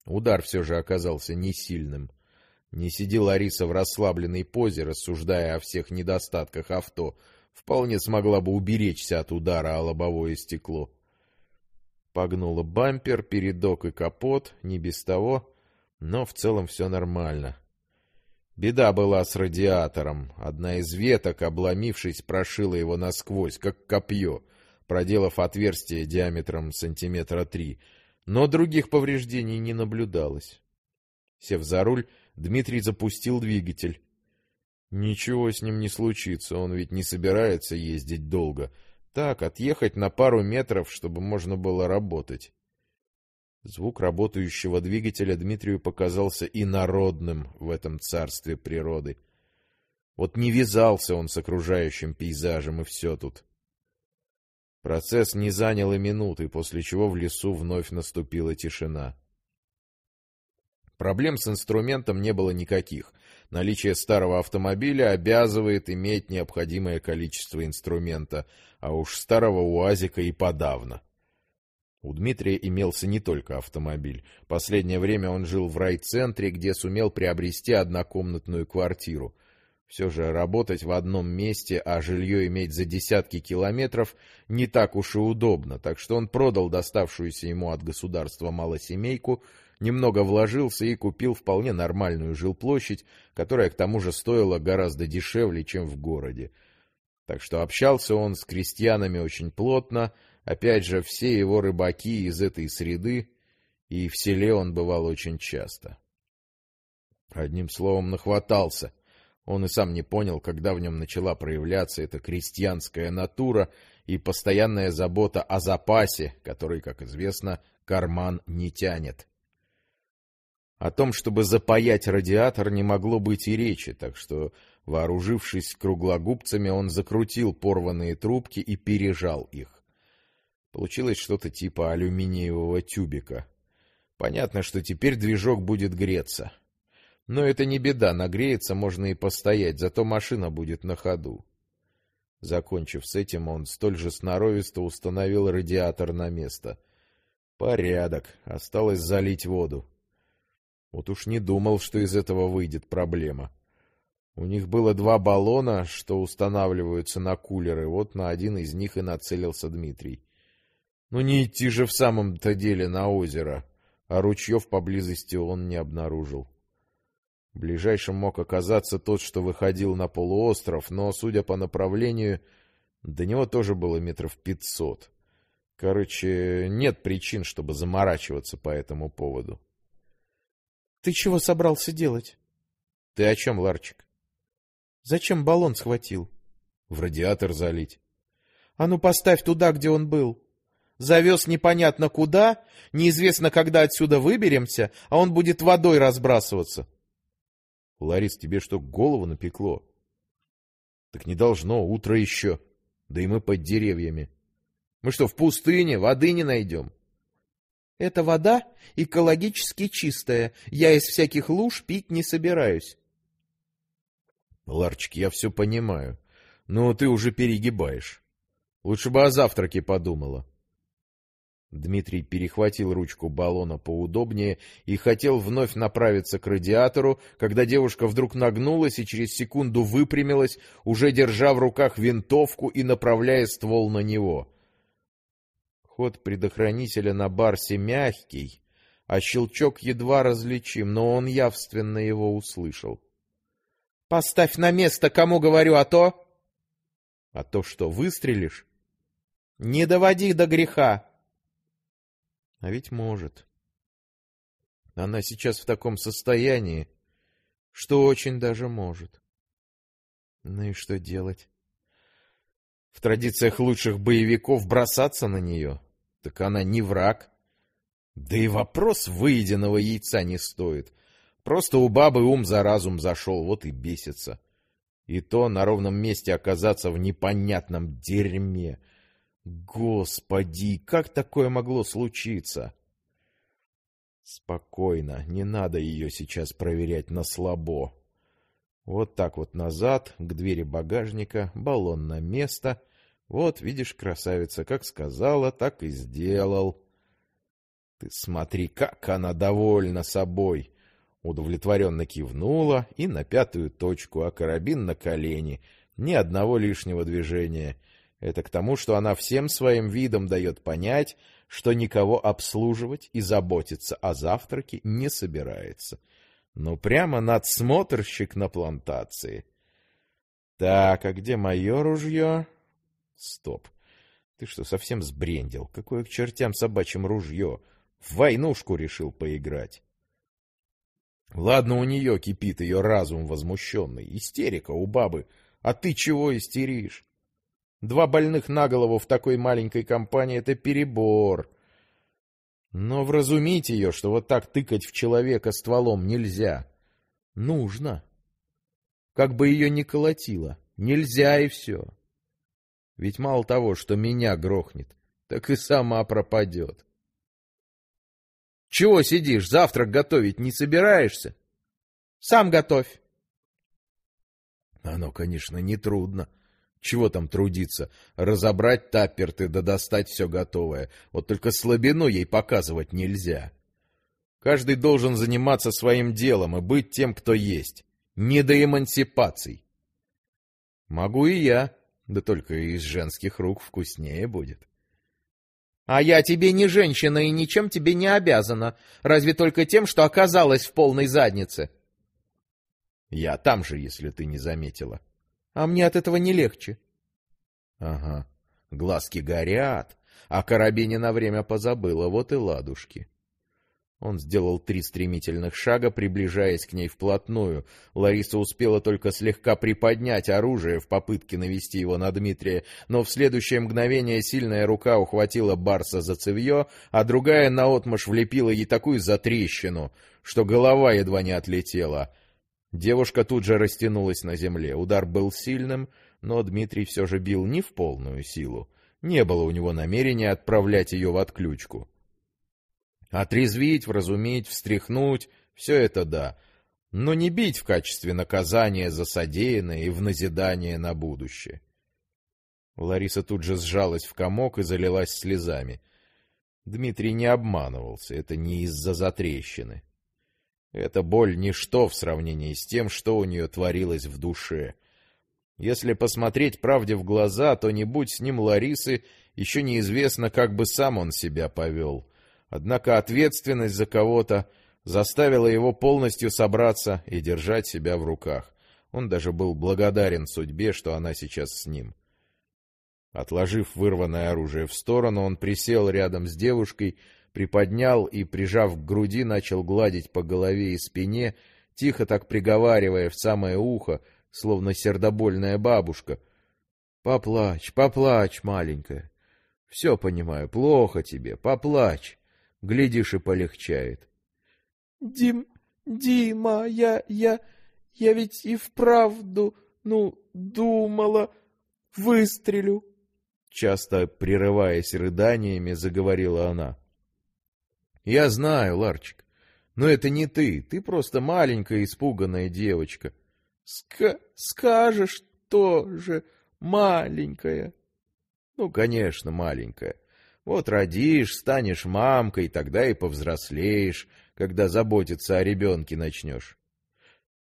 Удар все же оказался не сильным. Не сиди Лариса в расслабленной позе, рассуждая о всех недостатках авто, вполне смогла бы уберечься от удара о лобовое стекло. Погнула бампер, передок и капот, не без того, но в целом все нормально. Беда была с радиатором. Одна из веток, обломившись, прошила его насквозь, как копье, проделав отверстие диаметром сантиметра три. Но других повреждений не наблюдалось. Сев за руль, Дмитрий запустил двигатель. Ничего с ним не случится, он ведь не собирается ездить долго. Так, отъехать на пару метров, чтобы можно было работать. Звук работающего двигателя Дмитрию показался инородным в этом царстве природы. Вот не вязался он с окружающим пейзажем, и все тут. Процесс не занял и минуты, после чего в лесу вновь наступила тишина. Проблем с инструментом не было никаких. Наличие старого автомобиля обязывает иметь необходимое количество инструмента, а уж старого УАЗика и подавно. У Дмитрия имелся не только автомобиль. Последнее время он жил в райцентре, где сумел приобрести однокомнатную квартиру. Все же работать в одном месте, а жилье иметь за десятки километров не так уж и удобно, так что он продал доставшуюся ему от государства малосемейку, немного вложился и купил вполне нормальную жилплощадь, которая к тому же стоила гораздо дешевле, чем в городе. Так что общался он с крестьянами очень плотно, Опять же, все его рыбаки из этой среды, и в селе он бывал очень часто. Одним словом, нахватался. Он и сам не понял, когда в нем начала проявляться эта крестьянская натура и постоянная забота о запасе, который, как известно, карман не тянет. О том, чтобы запаять радиатор, не могло быть и речи, так что, вооружившись круглогубцами, он закрутил порванные трубки и пережал их. Получилось что-то типа алюминиевого тюбика. Понятно, что теперь движок будет греться. Но это не беда, нагреется можно и постоять, зато машина будет на ходу. Закончив с этим, он столь же сноровисто установил радиатор на место. Порядок. Осталось залить воду. Вот уж не думал, что из этого выйдет проблема. У них было два баллона, что устанавливаются на кулеры. Вот на один из них и нацелился Дмитрий. Ну не идти же в самом-то деле на озеро, а ручьев поблизости он не обнаружил. Ближайшим мог оказаться тот, что выходил на полуостров, но, судя по направлению, до него тоже было метров пятьсот. Короче, нет причин, чтобы заморачиваться по этому поводу. — Ты чего собрался делать? — Ты о чем, Ларчик? — Зачем баллон схватил? — В радиатор залить. — А ну поставь туда, где он был. Завез непонятно куда, неизвестно, когда отсюда выберемся, а он будет водой разбрасываться. — Ларис, тебе что, голову напекло? Так не должно, утро еще. Да и мы под деревьями. Мы что, в пустыне? Воды не найдем? Эта вода экологически чистая. Я из всяких луж пить не собираюсь. Ларчик, я все понимаю. Но ты уже перегибаешь. Лучше бы о завтраке подумала. Дмитрий перехватил ручку баллона поудобнее и хотел вновь направиться к радиатору, когда девушка вдруг нагнулась и через секунду выпрямилась, уже держа в руках винтовку и направляя ствол на него. Ход предохранителя на барсе мягкий, а щелчок едва различим, но он явственно его услышал. — Поставь на место, кому говорю, а то... — А то что, выстрелишь? — Не доводи до греха. А ведь может. Она сейчас в таком состоянии, что очень даже может. Ну и что делать? В традициях лучших боевиков бросаться на нее? Так она не враг. Да и вопрос выеденного яйца не стоит. Просто у бабы ум за разум зашел, вот и бесится. И то на ровном месте оказаться в непонятном дерьме — Господи, как такое могло случиться? Спокойно, не надо ее сейчас проверять на слабо. Вот так вот назад, к двери багажника, баллон на место. Вот, видишь, красавица, как сказала, так и сделал. Ты смотри, как она довольна собой. Удовлетворенно кивнула и на пятую точку, а карабин на колени. Ни одного лишнего движения — это к тому, что она всем своим видом дает понять, что никого обслуживать и заботиться о завтраке не собирается. Ну, прямо надсмотрщик на плантации. Так, а где мое ружье? Стоп. Ты что, совсем сбрендил? Какое к чертям собачьим ружье? В войнушку решил поиграть. Ладно, у нее кипит ее разум возмущенный. Истерика у бабы. А ты чего истеришь? Два больных на голову в такой маленькой компании — это перебор. Но вразумить ее, что вот так тыкать в человека стволом нельзя. Нужно. Как бы ее ни колотило. Нельзя и все. Ведь мало того, что меня грохнет, так и сама пропадет. Чего сидишь, завтрак готовить не собираешься? Сам готовь. Оно, конечно, нетрудно. трудно. Чего там трудиться? Разобрать тапперты да достать все готовое. Вот только слабину ей показывать нельзя. Каждый должен заниматься своим делом и быть тем, кто есть. Не до эмансипаций. Могу и я, да только из женских рук вкуснее будет. А я тебе не женщина и ничем тебе не обязана, разве только тем, что оказалась в полной заднице. Я там же, если ты не заметила. — а мне от этого не легче. Ага, глазки горят, а карабине на время позабыла, вот и ладушки. Он сделал три стремительных шага, приближаясь к ней вплотную. Лариса успела только слегка приподнять оружие в попытке навести его на Дмитрия, но в следующее мгновение сильная рука ухватила Барса за цевье, а другая наотмашь влепила ей такую затрещину, что голова едва не отлетела. Девушка тут же растянулась на земле. Удар был сильным, но Дмитрий все же бил не в полную силу. Не было у него намерения отправлять ее в отключку. Отрезвить, вразумить, встряхнуть — все это да, но не бить в качестве наказания за содеянное и в назидание на будущее. Лариса тут же сжалась в комок и залилась слезами. Дмитрий не обманывался, это не из-за затрещины. Эта боль — ничто в сравнении с тем, что у нее творилось в душе. Если посмотреть правде в глаза, то не будь с ним Ларисы, еще неизвестно, как бы сам он себя повел. Однако ответственность за кого-то заставила его полностью собраться и держать себя в руках. Он даже был благодарен судьбе, что она сейчас с ним. Отложив вырванное оружие в сторону, он присел рядом с девушкой, приподнял и, прижав к груди, начал гладить по голове и спине, тихо так приговаривая в самое ухо, словно сердобольная бабушка. — Поплачь, поплачь, маленькая. Все понимаю, плохо тебе, поплачь. Глядишь, и полегчает. — Дим, Дима, я, я, я ведь и вправду, ну, думала, выстрелю. Часто прерываясь рыданиями, заговорила она. Я знаю, Ларчик, но это не ты. Ты просто маленькая испуганная девочка. Ска скажешь тоже маленькая. Ну, конечно, маленькая. Вот родишь, станешь мамкой, тогда и повзрослеешь, когда заботиться о ребенке начнешь.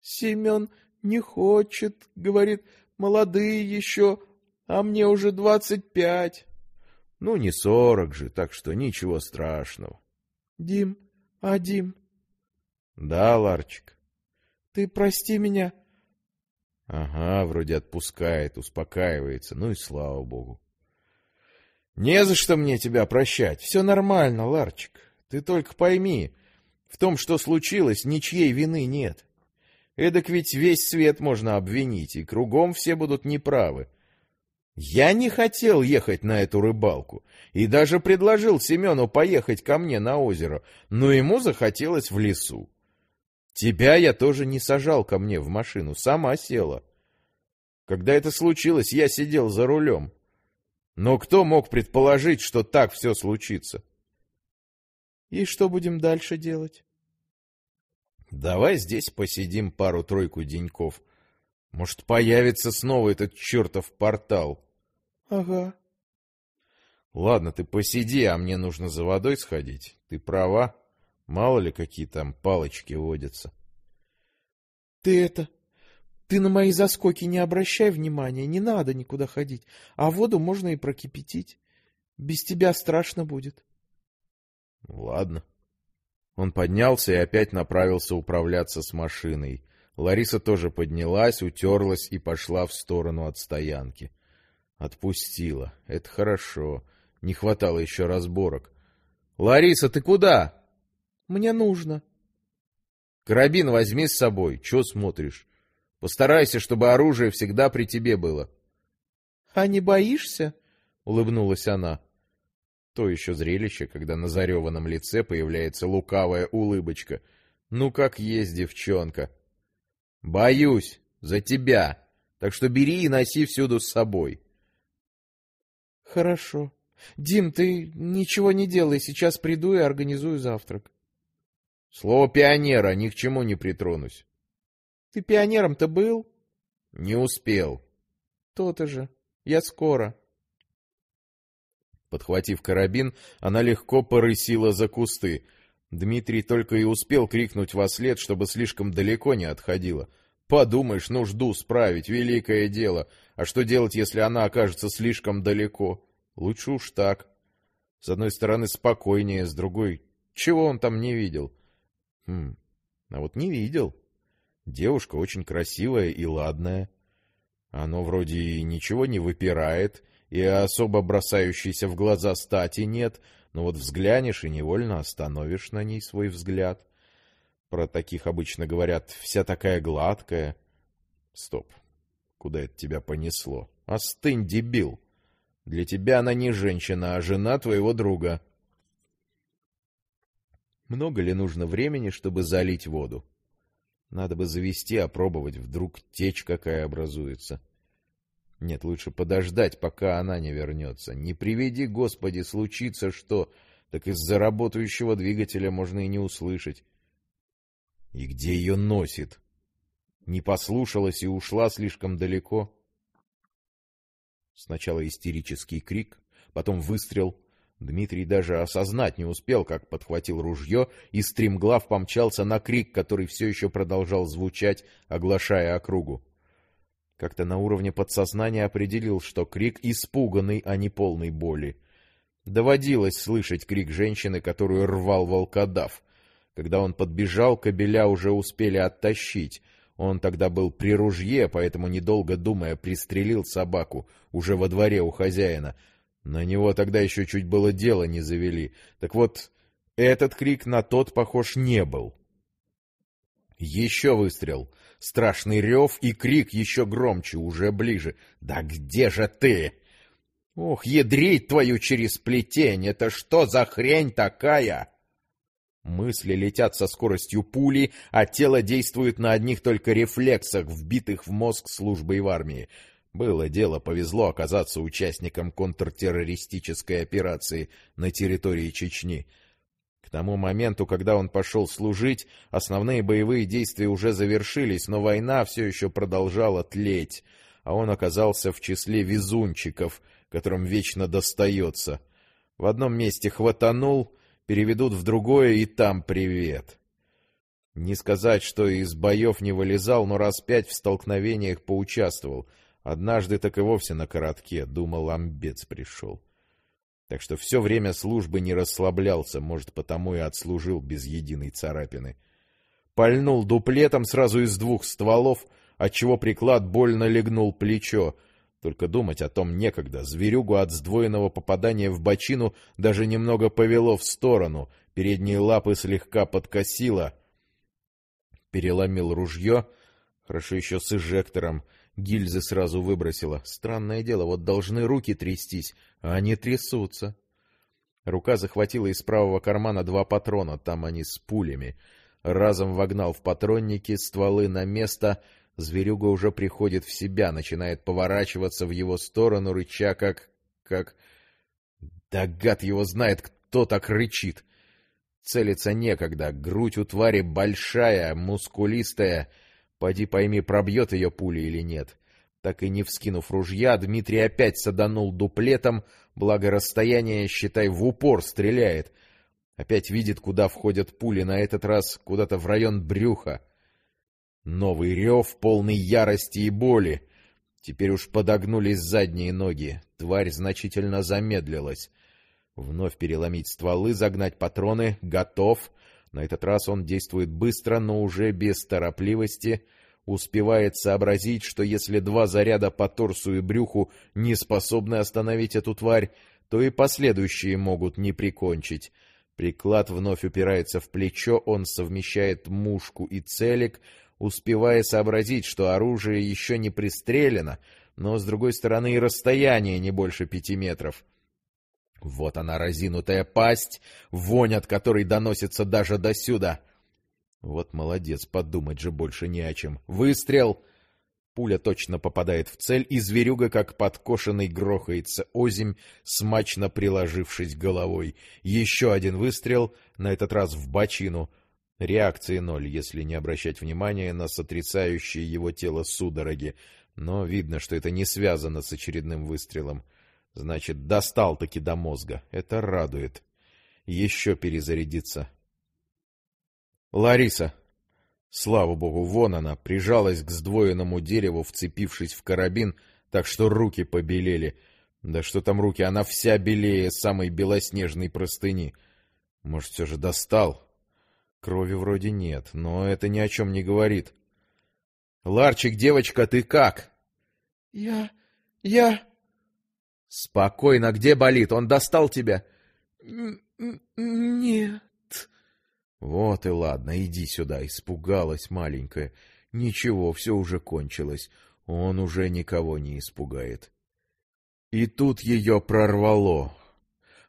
Семен не хочет, говорит, молодые еще, а мне уже двадцать пять. Ну, не сорок же, так что ничего страшного. Дим, а Дим? Да, Ларчик. Ты прости меня. Ага, вроде отпускает, успокаивается, ну и слава богу. Не за что мне тебя прощать, все нормально, Ларчик. Ты только пойми, в том, что случилось, ничьей вины нет. Эдак ведь весь свет можно обвинить, и кругом все будут неправы. Я не хотел ехать на эту рыбалку и даже предложил Семену поехать ко мне на озеро, но ему захотелось в лесу. Тебя я тоже не сажал ко мне в машину, сама села. Когда это случилось, я сидел за рулем. Но кто мог предположить, что так все случится? И что будем дальше делать? Давай здесь посидим пару-тройку деньков. Может, появится снова этот чертов портал. Ага. Ладно, ты посиди, а мне нужно за водой сходить. Ты права. Мало ли, какие там палочки водятся. Ты это... Ты на мои заскоки не обращай внимания, не надо никуда ходить. А воду можно и прокипятить. Без тебя страшно будет. Ладно. Он поднялся и опять направился управляться с машиной. Лариса тоже поднялась, утерлась и пошла в сторону от стоянки. Отпустила. Это хорошо. Не хватало еще разборок. «Лариса, ты куда?» «Мне нужно». «Карабин возьми с собой. Че смотришь? Постарайся, чтобы оружие всегда при тебе было». «А не боишься?» — улыбнулась она. То еще зрелище, когда на зареванном лице появляется лукавая улыбочка. «Ну как есть, девчонка!» «Боюсь. За тебя. Так что бери и носи всюду с собой». Хорошо. Дим, ты ничего не делай, сейчас приду и организую завтрак. Слово пионера, ни к чему не притронусь. Ты пионером-то был? Не успел. То-то же. Я скоро. Подхватив карабин, она легко порысила за кусты. Дмитрий только и успел крикнуть во след, чтобы слишком далеко не отходила. Подумаешь, нужду справить, великое дело. А что делать, если она окажется слишком далеко? Лучше уж так. С одной стороны, спокойнее, с другой... Чего он там не видел? Хм, а вот не видел. Девушка очень красивая и ладная. Оно вроде и ничего не выпирает, и особо бросающейся в глаза стати нет, но вот взглянешь и невольно остановишь на ней свой взгляд. Про таких обычно говорят «вся такая гладкая». Стоп. Куда это тебя понесло? Остынь, дебил. Для тебя она не женщина, а жена твоего друга. Много ли нужно времени, чтобы залить воду? Надо бы завести, опробовать, вдруг течь какая образуется. Нет, лучше подождать, пока она не вернется. Не приведи, Господи, случится что, так из-за работающего двигателя можно и не услышать. И где ее носит? Не послушалась и ушла слишком далеко? Сначала истерический крик, потом выстрел. Дмитрий даже осознать не успел, как подхватил ружье и стремглав помчался на крик, который все еще продолжал звучать, оглашая округу. Как-то на уровне подсознания определил, что крик испуганный, а не полный боли. Доводилось слышать крик женщины, которую рвал волкодав. Когда он подбежал, кобеля уже успели оттащить. Он тогда был при ружье, поэтому, недолго думая, пристрелил собаку уже во дворе у хозяина. На него тогда еще чуть было дело не завели. Так вот, этот крик на тот похож не был. Еще выстрел. Страшный рев и крик еще громче, уже ближе. «Да где же ты?» «Ох, ядрить твою через плетень! Это что за хрень такая?» Мысли летят со скоростью пули, а тело действует на одних только рефлексах, вбитых в мозг службой в армии. Было дело, повезло оказаться участником контртеррористической операции на территории Чечни. К тому моменту, когда он пошел служить, основные боевые действия уже завершились, но война все еще продолжала тлеть, а он оказался в числе везунчиков, которым вечно достается. В одном месте хватанул, переведут в другое, и там привет. Не сказать, что из боев не вылезал, но раз пять в столкновениях поучаствовал. Однажды так и вовсе на коротке, думал, амбец пришел. Так что все время службы не расслаблялся, может, потому и отслужил без единой царапины. Пальнул дуплетом сразу из двух стволов, отчего приклад больно легнул плечо, только думать о том некогда. Зверюгу от сдвоенного попадания в бочину даже немного повело в сторону, передние лапы слегка подкосило. Переломил ружье, хорошо еще с эжектором, гильзы сразу выбросило. Странное дело, вот должны руки трястись, а они трясутся. Рука захватила из правого кармана два патрона, там они с пулями. Разом вогнал в патронники стволы на место — Зверюга уже приходит в себя, начинает поворачиваться в его сторону, рыча как... как... Да гад его знает, кто так рычит. Целиться некогда, грудь у твари большая, мускулистая. Поди пойми, пробьет ее пуля или нет. Так и не вскинув ружья, Дмитрий опять саданул дуплетом, благо расстояние, считай, в упор стреляет. Опять видит, куда входят пули, на этот раз куда-то в район брюха. Новый рев, полный ярости и боли. Теперь уж подогнулись задние ноги. Тварь значительно замедлилась. Вновь переломить стволы, загнать патроны. Готов. На этот раз он действует быстро, но уже без торопливости. Успевает сообразить, что если два заряда по торсу и брюху не способны остановить эту тварь, то и последующие могут не прикончить. Приклад вновь упирается в плечо, он совмещает мушку и целик, успевая сообразить, что оружие еще не пристрелено, но, с другой стороны, и расстояние не больше пяти метров. Вот она, разинутая пасть, вонь от которой доносится даже досюда. Вот молодец, подумать же больше не о чем. Выстрел! Пуля точно попадает в цель, и зверюга, как подкошенный, грохается озимь, смачно приложившись головой. Еще один выстрел, на этот раз в бочину — Реакции ноль, если не обращать внимания на сотрясающие его тело судороги, но видно, что это не связано с очередным выстрелом. Значит, достал-таки до мозга. Это радует. Еще перезарядиться. Лариса! Слава богу, вон она, прижалась к сдвоенному дереву, вцепившись в карабин, так что руки побелели. Да что там руки, она вся белее самой белоснежной простыни. Может, все же достал? Крови вроде нет, но это ни о чем не говорит. «Ларчик, девочка, ты как?» «Я... я...» «Спокойно, где болит? Он достал тебя?» «Нет...» «Вот и ладно, иди сюда», — испугалась маленькая. «Ничего, все уже кончилось. Он уже никого не испугает». И тут ее прорвало.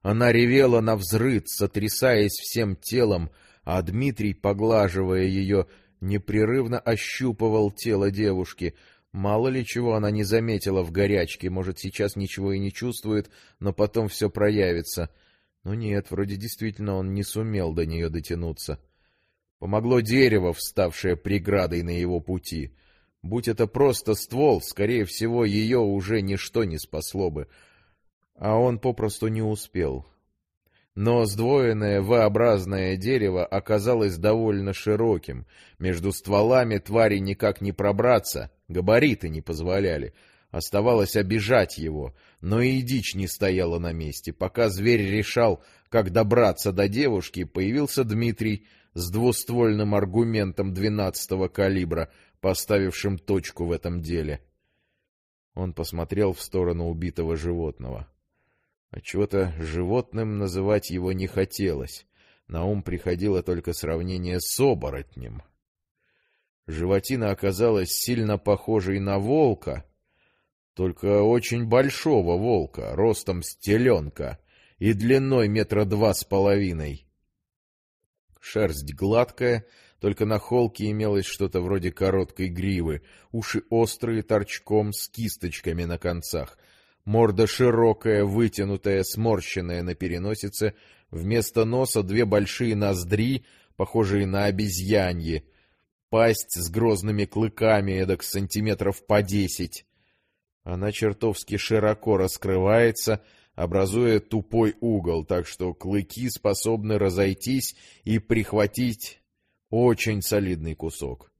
Она ревела на взрыд, сотрясаясь всем телом, а Дмитрий, поглаживая ее, непрерывно ощупывал тело девушки. Мало ли чего она не заметила в горячке, может, сейчас ничего и не чувствует, но потом все проявится. Но нет, вроде действительно он не сумел до нее дотянуться. Помогло дерево, вставшее преградой на его пути. Будь это просто ствол, скорее всего, ее уже ничто не спасло бы. А он попросту не успел. Но сдвоенное V-образное дерево оказалось довольно широким. Между стволами твари никак не пробраться, габариты не позволяли. Оставалось обижать его, но и дичь не стояла на месте. Пока зверь решал, как добраться до девушки, появился Дмитрий с двуствольным аргументом двенадцатого калибра, поставившим точку в этом деле. Он посмотрел в сторону убитого животного. А чего-то животным называть его не хотелось. На ум приходило только сравнение с оборотнем. Животина оказалась сильно похожей на волка, только очень большого волка, ростом с теленка и длиной метра два с половиной. Шерсть гладкая, только на холке имелось что-то вроде короткой гривы, уши острые, торчком, с кисточками на концах, морда широкая, вытянутая, сморщенная на переносице, вместо носа две большие ноздри, похожие на обезьяньи, пасть с грозными клыками, эдак сантиметров по десять. Она чертовски широко раскрывается, образуя тупой угол, так что клыки способны разойтись и прихватить очень солидный кусок.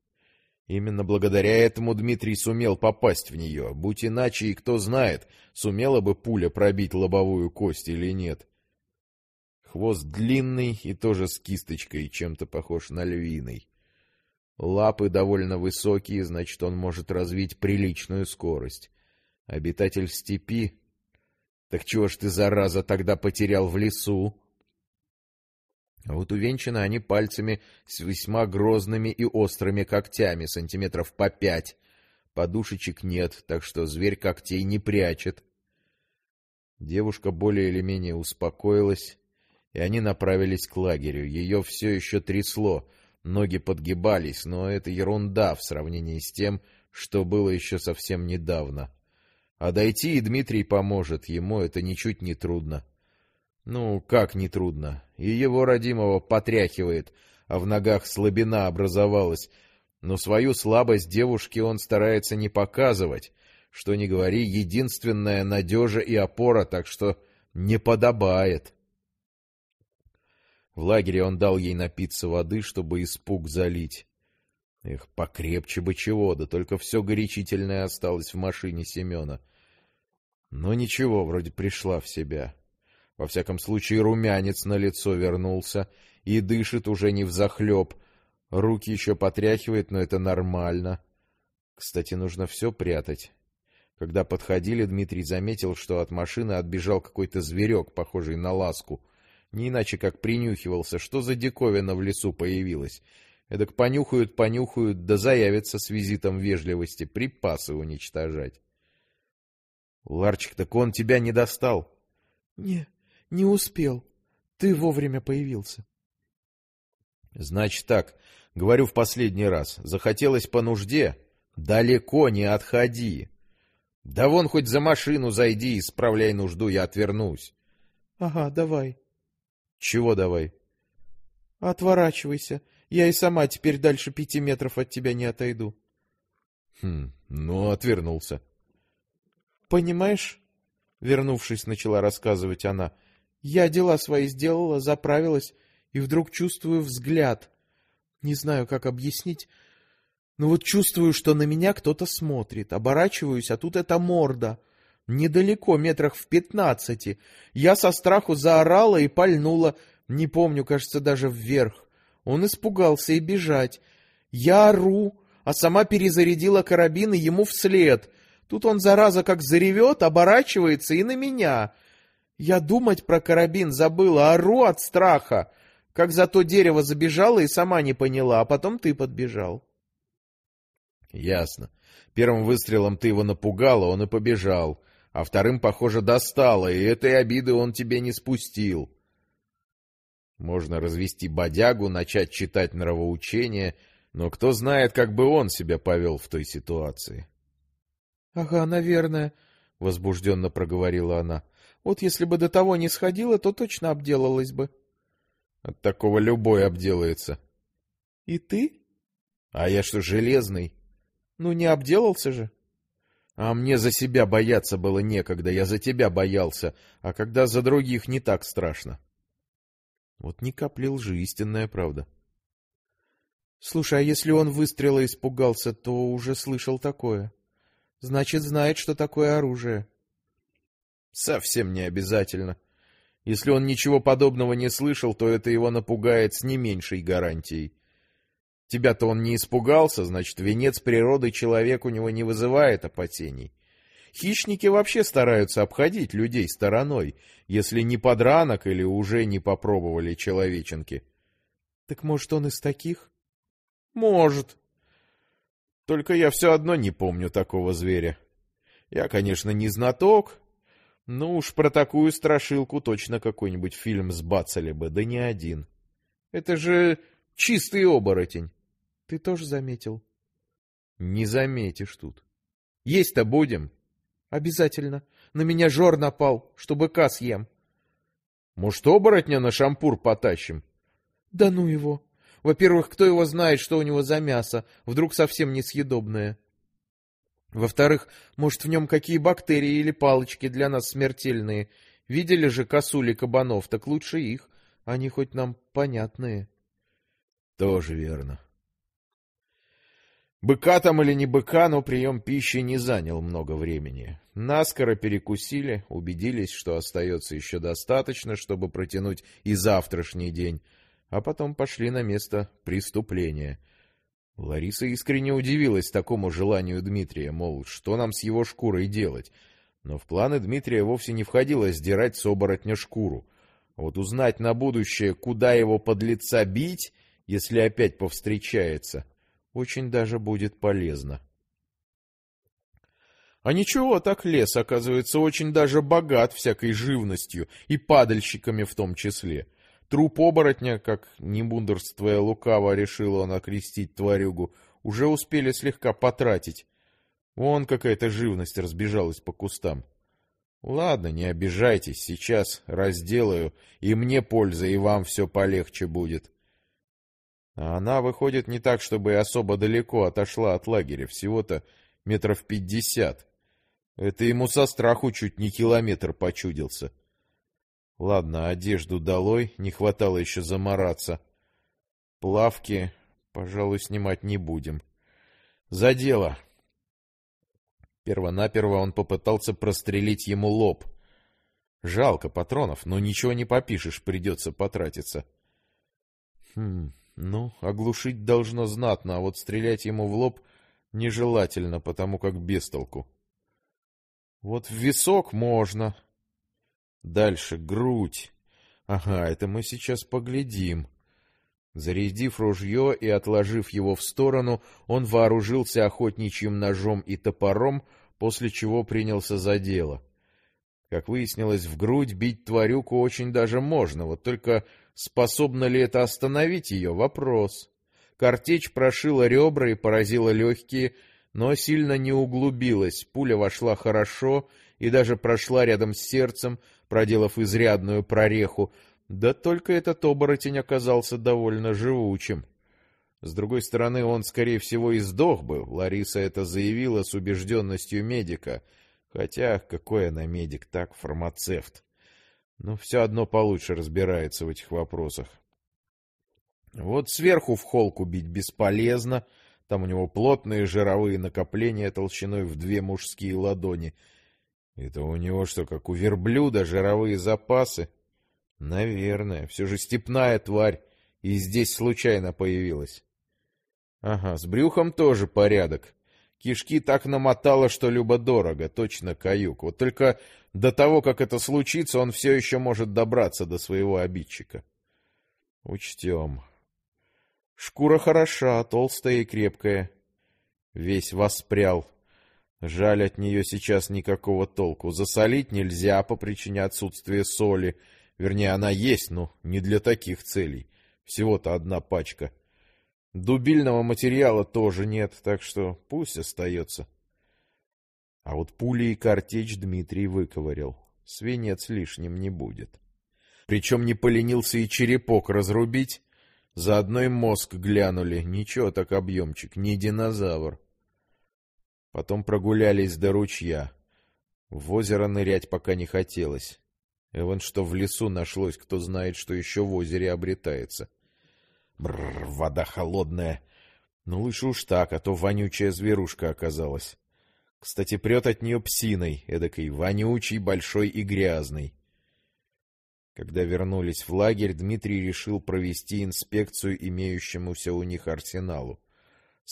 Именно благодаря этому Дмитрий сумел попасть в нее. Будь иначе, и кто знает, сумела бы пуля пробить лобовую кость или нет. Хвост длинный и тоже с кисточкой, чем-то похож на львиный. Лапы довольно высокие, значит, он может развить приличную скорость. Обитатель степи? Так чего ж ты, зараза, тогда потерял в лесу? А вот увенчаны они пальцами с весьма грозными и острыми когтями, сантиметров по пять. Подушечек нет, так что зверь когтей не прячет. Девушка более или менее успокоилась, и они направились к лагерю. Ее все еще трясло, ноги подгибались, но это ерунда в сравнении с тем, что было еще совсем недавно. А дойти и Дмитрий поможет, ему это ничуть не трудно. Ну, как нетрудно. И его родимого потряхивает, а в ногах слабина образовалась. Но свою слабость девушке он старается не показывать. Что ни говори, единственная надежа и опора, так что не подобает. В лагере он дал ей напиться воды, чтобы испуг залить. Эх, покрепче бы чего, да только все горячительное осталось в машине Семена. Но ничего, вроде пришла в себя. Во всяком случае, румянец на лицо вернулся и дышит уже не взахлеб. Руки еще потряхивает, но это нормально. Кстати, нужно все прятать. Когда подходили, Дмитрий заметил, что от машины отбежал какой-то зверек, похожий на ласку. Не иначе как принюхивался, что за диковина в лесу появилась. Эдак понюхают, понюхают, да заявятся с визитом вежливости припасы уничтожать. — Ларчик, так он тебя не достал? — Не, не успел. Ты вовремя появился. Значит так, говорю в последний раз. Захотелось по нужде? Далеко не отходи. Да вон хоть за машину зайди и справляй нужду, я отвернусь. Ага, давай. Чего давай? Отворачивайся. Я и сама теперь дальше пяти метров от тебя не отойду. Хм, ну, отвернулся. Понимаешь, вернувшись, начала рассказывать она, — я дела свои сделала, заправилась, и вдруг чувствую взгляд. Не знаю, как объяснить, но вот чувствую, что на меня кто-то смотрит. Оборачиваюсь, а тут эта морда. Недалеко, метрах в пятнадцати. Я со страху заорала и пальнула, не помню, кажется, даже вверх. Он испугался и бежать. Я ору, а сама перезарядила карабин и ему вслед. Тут он, зараза, как заревет, оборачивается и на меня. Я думать про карабин забыла, ору от страха. Как за то дерево забежала и сама не поняла, а потом ты подбежал. Ясно. Первым выстрелом ты его напугала, он и побежал. А вторым, похоже, достало, и этой обиды он тебе не спустил. Можно развести бодягу, начать читать нравоучения, но кто знает, как бы он себя повел в той ситуации. — Ага, наверное, — возбужденно проговорила она. Вот если бы до того не сходила, то точно обделалась бы. От такого любой обделается. И ты? А я что, железный? Ну, не обделался же. А мне за себя бояться было некогда, я за тебя боялся, а когда за других не так страшно. Вот ни капли лжи, истинная правда. Слушай, а если он выстрела испугался, то уже слышал такое. Значит, знает, что такое оружие. Совсем не обязательно. Если он ничего подобного не слышал, то это его напугает с не меньшей гарантией. Тебя-то он не испугался, значит, венец природы человек у него не вызывает опасений. Хищники вообще стараются обходить людей стороной, если не подранок или уже не попробовали человеченки. Так может, он из таких? Может. Только я все одно не помню такого зверя. Я, конечно, не знаток, но уж про такую страшилку точно какой-нибудь фильм сбацали бы, да не один. Это же чистый оборотень. Ты тоже заметил? Не заметишь тут. Есть-то будем? Обязательно. На меня жор напал, чтобы быка съем. Может, оборотня на шампур потащим? Да ну его. Во-первых, кто его знает, что у него за мясо? Вдруг совсем несъедобное. Во-вторых, может, в нем какие бактерии или палочки для нас смертельные. Видели же косули кабанов, так лучше их. Они хоть нам понятные. Тоже верно. Быка там или не быка, но прием пищи не занял много времени. Наскоро перекусили, убедились, что остается еще достаточно, чтобы протянуть и завтрашний день, а потом пошли на место преступления. Лариса искренне удивилась такому желанию Дмитрия, мол, что нам с его шкурой делать. Но в планы Дмитрия вовсе не входило сдирать с оборотня шкуру. Вот узнать на будущее, куда его под лица бить, если опять повстречается, очень даже будет полезно. А ничего, так лес, оказывается, очень даже богат всякой живностью, и падальщиками в том числе. Труп оборотня, как не мудрствуя лукаво решил он окрестить тварюгу, уже успели слегка потратить. Вон какая-то живность разбежалась по кустам. Ладно, не обижайтесь, сейчас разделаю, и мне польза, и вам все полегче будет. А она, выходит, не так, чтобы особо далеко отошла от лагеря, всего-то метров пятьдесят. Это ему со страху чуть не километр почудился. Ладно, одежду долой, не хватало еще замораться. Плавки, пожалуй, снимать не будем. За дело. Первонаперво он попытался прострелить ему лоб. Жалко патронов, но ничего не попишешь, придется потратиться. Хм, ну, оглушить должно знатно, а вот стрелять ему в лоб нежелательно, потому как без толку. Вот в висок можно. Дальше грудь. Ага, это мы сейчас поглядим. Зарядив ружье и отложив его в сторону, он вооружился охотничьим ножом и топором, после чего принялся за дело. Как выяснилось, в грудь бить тварюку очень даже можно, вот только способно ли это остановить ее — вопрос. Картечь прошила ребра и поразила легкие, но сильно не углубилась, пуля вошла хорошо и даже прошла рядом с сердцем, проделав изрядную прореху, да только этот оборотень оказался довольно живучим. С другой стороны, он, скорее всего, и сдох бы, Лариса это заявила с убежденностью медика, хотя какой она медик, так фармацевт. Но все одно получше разбирается в этих вопросах. Вот сверху в холку бить бесполезно, там у него плотные жировые накопления толщиной в две мужские ладони. Это у него что, как у верблюда, жировые запасы? Наверное, все же степная тварь, и здесь случайно появилась. Ага, с брюхом тоже порядок. Кишки так намотало, что любо-дорого, точно каюк. Вот только до того, как это случится, он все еще может добраться до своего обидчика. Учтем. Шкура хороша, толстая и крепкая. Весь воспрял. Жаль, от нее сейчас никакого толку. Засолить нельзя по причине отсутствия соли. Вернее, она есть, но не для таких целей. Всего-то одна пачка. Дубильного материала тоже нет, так что пусть остается. А вот пули и картечь Дмитрий выковырял. Свинец лишним не будет. Причем не поленился и черепок разрубить, Заодно и мозг глянули. Ничего так объемчик, не динозавр. Потом прогулялись до ручья. В озеро нырять пока не хотелось. Эван что в лесу нашлось, кто знает, что еще в озере обретается. Бррр, вода холодная. Ну, лучше уж так, а то вонючая зверушка оказалась. Кстати, прет от нее псиной, эдакой вонючей, большой и грязной. Когда вернулись в лагерь, Дмитрий решил провести инспекцию имеющемуся у них арсеналу.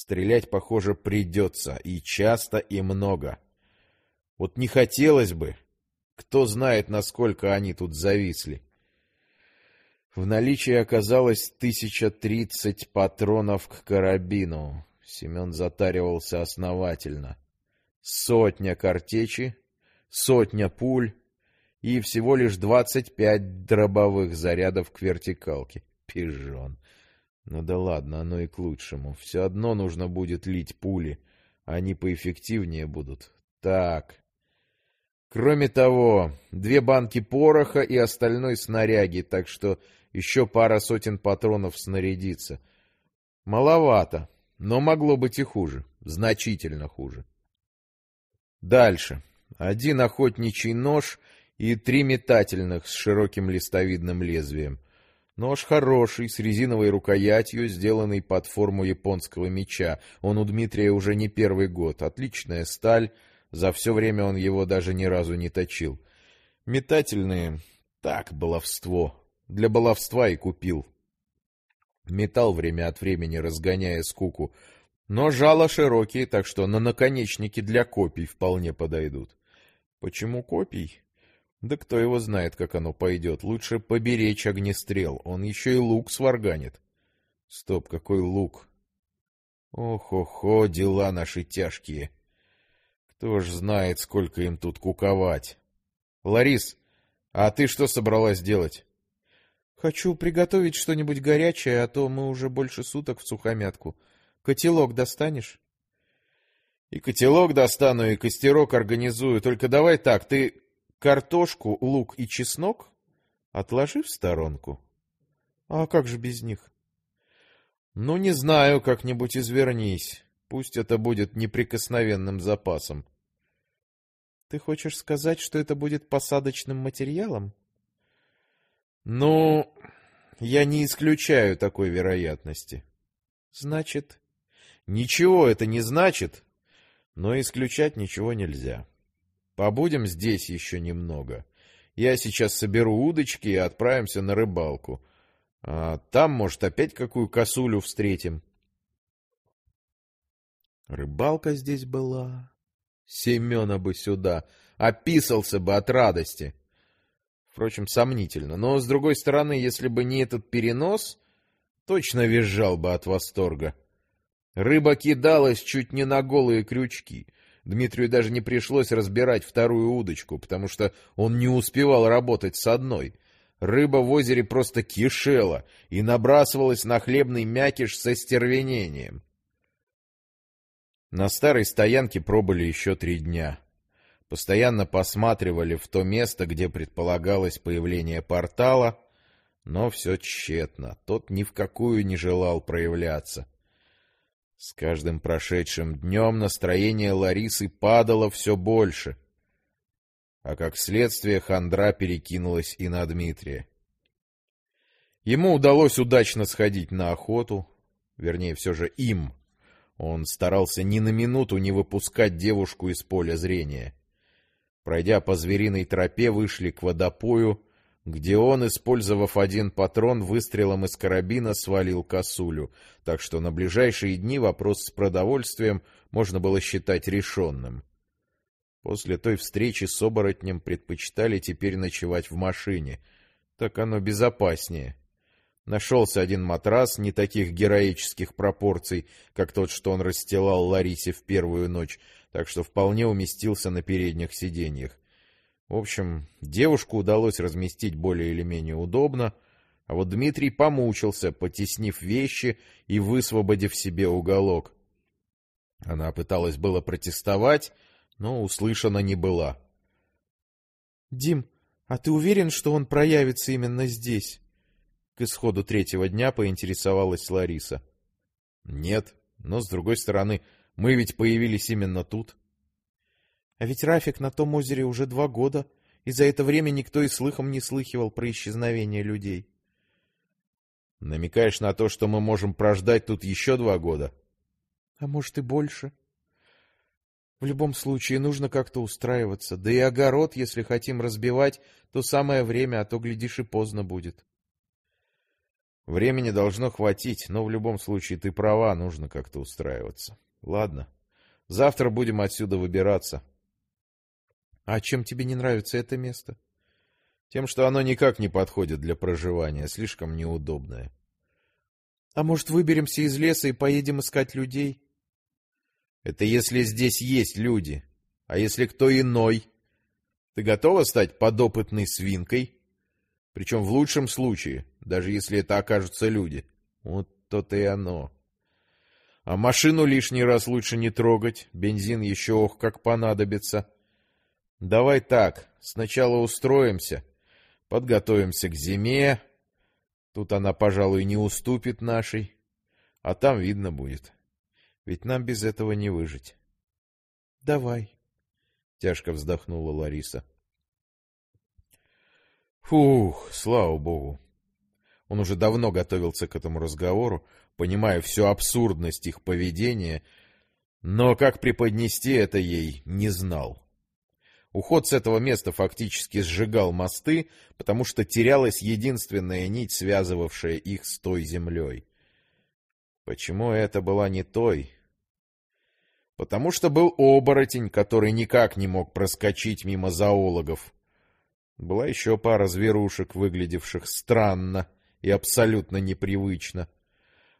Стрелять, похоже, придется, и часто, и много. Вот не хотелось бы. Кто знает, насколько они тут зависли. В наличии оказалось тысяча тридцать патронов к карабину. Семен затаривался основательно. Сотня картечи, сотня пуль и всего лишь двадцать пять дробовых зарядов к вертикалке. Пижон. Ну да ладно, оно и к лучшему. Все одно нужно будет лить пули. Они поэффективнее будут. Так. Кроме того, две банки пороха и остальной снаряги, так что еще пара сотен патронов снарядится. Маловато, но могло быть и хуже. Значительно хуже. Дальше. Один охотничий нож и три метательных с широким листовидным лезвием. Нож хороший, с резиновой рукоятью, сделанный под форму японского меча. Он у Дмитрия уже не первый год. Отличная сталь. За все время он его даже ни разу не точил. Метательные... Так, баловство. Для баловства и купил. Металл время от времени, разгоняя скуку. Но жало широкие, так что на наконечники для копий вполне подойдут. Почему копий? Да кто его знает, как оно пойдет. Лучше поберечь огнестрел. Он еще и лук сварганит. Стоп, какой лук? Ох-охо, дела наши тяжкие. Кто ж знает, сколько им тут куковать. Ларис, а ты что собралась делать? Хочу приготовить что-нибудь горячее, а то мы уже больше суток в сухомятку. Котелок достанешь? И котелок достану, и костерок организую. Только давай так, ты Картошку, лук и чеснок отложи в сторонку. А как же без них? Ну, не знаю, как-нибудь извернись. Пусть это будет неприкосновенным запасом. Ты хочешь сказать, что это будет посадочным материалом? Ну, я не исключаю такой вероятности. Значит... Ничего это не значит, но исключать ничего нельзя. Побудем здесь еще немного. Я сейчас соберу удочки и отправимся на рыбалку. А там, может, опять какую косулю встретим. Рыбалка здесь была. Семена бы сюда. Описался бы от радости. Впрочем, сомнительно. Но, с другой стороны, если бы не этот перенос, точно визжал бы от восторга. Рыба кидалась чуть не на голые крючки — Дмитрию даже не пришлось разбирать вторую удочку, потому что он не успевал работать с одной. Рыба в озере просто кишела и набрасывалась на хлебный мякиш со стервенением. На старой стоянке пробыли еще три дня. Постоянно посматривали в то место, где предполагалось появление портала, но все тщетно. Тот ни в какую не желал проявляться. С каждым прошедшим днем настроение Ларисы падало все больше, а как следствие хандра перекинулась и на Дмитрия. Ему удалось удачно сходить на охоту, вернее, все же им. Он старался ни на минуту не выпускать девушку из поля зрения. Пройдя по звериной тропе, вышли к водопою, где он, использовав один патрон, выстрелом из карабина свалил косулю, так что на ближайшие дни вопрос с продовольствием можно было считать решенным. После той встречи с оборотнем предпочитали теперь ночевать в машине. Так оно безопаснее. Нашелся один матрас не таких героических пропорций, как тот, что он расстилал Ларисе в первую ночь, так что вполне уместился на передних сиденьях. В общем, девушку удалось разместить более или менее удобно, а вот Дмитрий помучился, потеснив вещи и высвободив себе уголок. Она пыталась было протестовать, но услышана не была. — Дим, а ты уверен, что он проявится именно здесь? К исходу третьего дня поинтересовалась Лариса. — Нет, но, с другой стороны, Мы ведь появились именно тут. А ведь Рафик на том озере уже два года, и за это время никто и слыхом не слыхивал про исчезновение людей. Намекаешь на то, что мы можем прождать тут еще два года? А может и больше. В любом случае нужно как-то устраиваться, да и огород, если хотим разбивать, то самое время, а то, глядишь, и поздно будет. Времени должно хватить, но в любом случае ты права, нужно как-то устраиваться. Ладно, завтра будем отсюда выбираться. А чем тебе не нравится это место? Тем, что оно никак не подходит для проживания, слишком неудобное. А может, выберемся из леса и поедем искать людей? Это если здесь есть люди. А если кто иной? Ты готова стать подопытной свинкой? Причем в лучшем случае, даже если это окажутся люди. Вот то-то и оно. А машину лишний раз лучше не трогать, бензин еще ох как понадобится. Давай так, сначала устроимся, подготовимся к зиме. Тут она, пожалуй, не уступит нашей, а там видно будет. Ведь нам без этого не выжить. — Давай, — тяжко вздохнула Лариса. Фух, слава богу. Он уже давно готовился к этому разговору, понимая всю абсурдность их поведения, но как преподнести это ей не знал. Уход с этого места фактически сжигал мосты, потому что терялась единственная нить, связывавшая их с той землей. Почему это была не той? Потому что был оборотень, который никак не мог проскочить мимо зоологов. Была еще пара зверушек, выглядевших странно и абсолютно непривычно.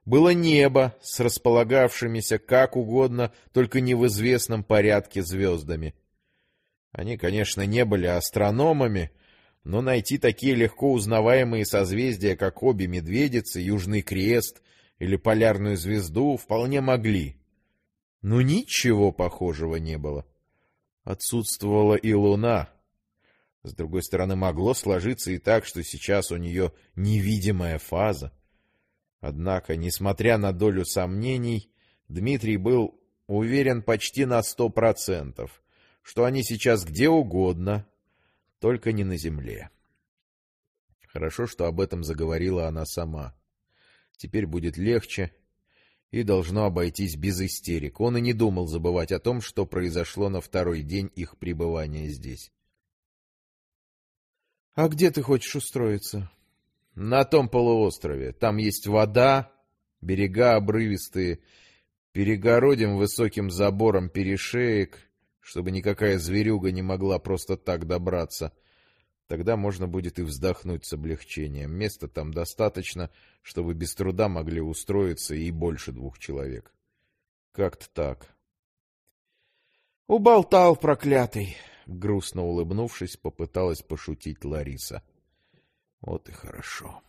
Было небо с располагавшимися как угодно, только не в известном порядке звездами. Они, конечно, не были астрономами, но найти такие легко узнаваемые созвездия, как обе медведицы, Южный Крест или Полярную звезду, вполне могли. Но ничего похожего не было. Отсутствовала и Луна. С другой стороны, могло сложиться и так, что сейчас у нее невидимая фаза. Однако, несмотря на долю сомнений, Дмитрий был уверен почти на сто процентов, что они сейчас где угодно, только не на земле. Хорошо, что об этом заговорила она сама. Теперь будет легче, и должно обойтись без истерик. Он и не думал забывать о том, что произошло на второй день их пребывания здесь. — А где ты хочешь устроиться? — На том полуострове. Там есть вода, берега обрывистые, перегородим высоким забором перешеек, чтобы никакая зверюга не могла просто так добраться — Тогда можно будет и вздохнуть с облегчением. Места там достаточно, чтобы без труда могли устроиться и больше двух человек. Как-то так. Уболтал, проклятый! Грустно улыбнувшись, попыталась пошутить Лариса. Вот и хорошо.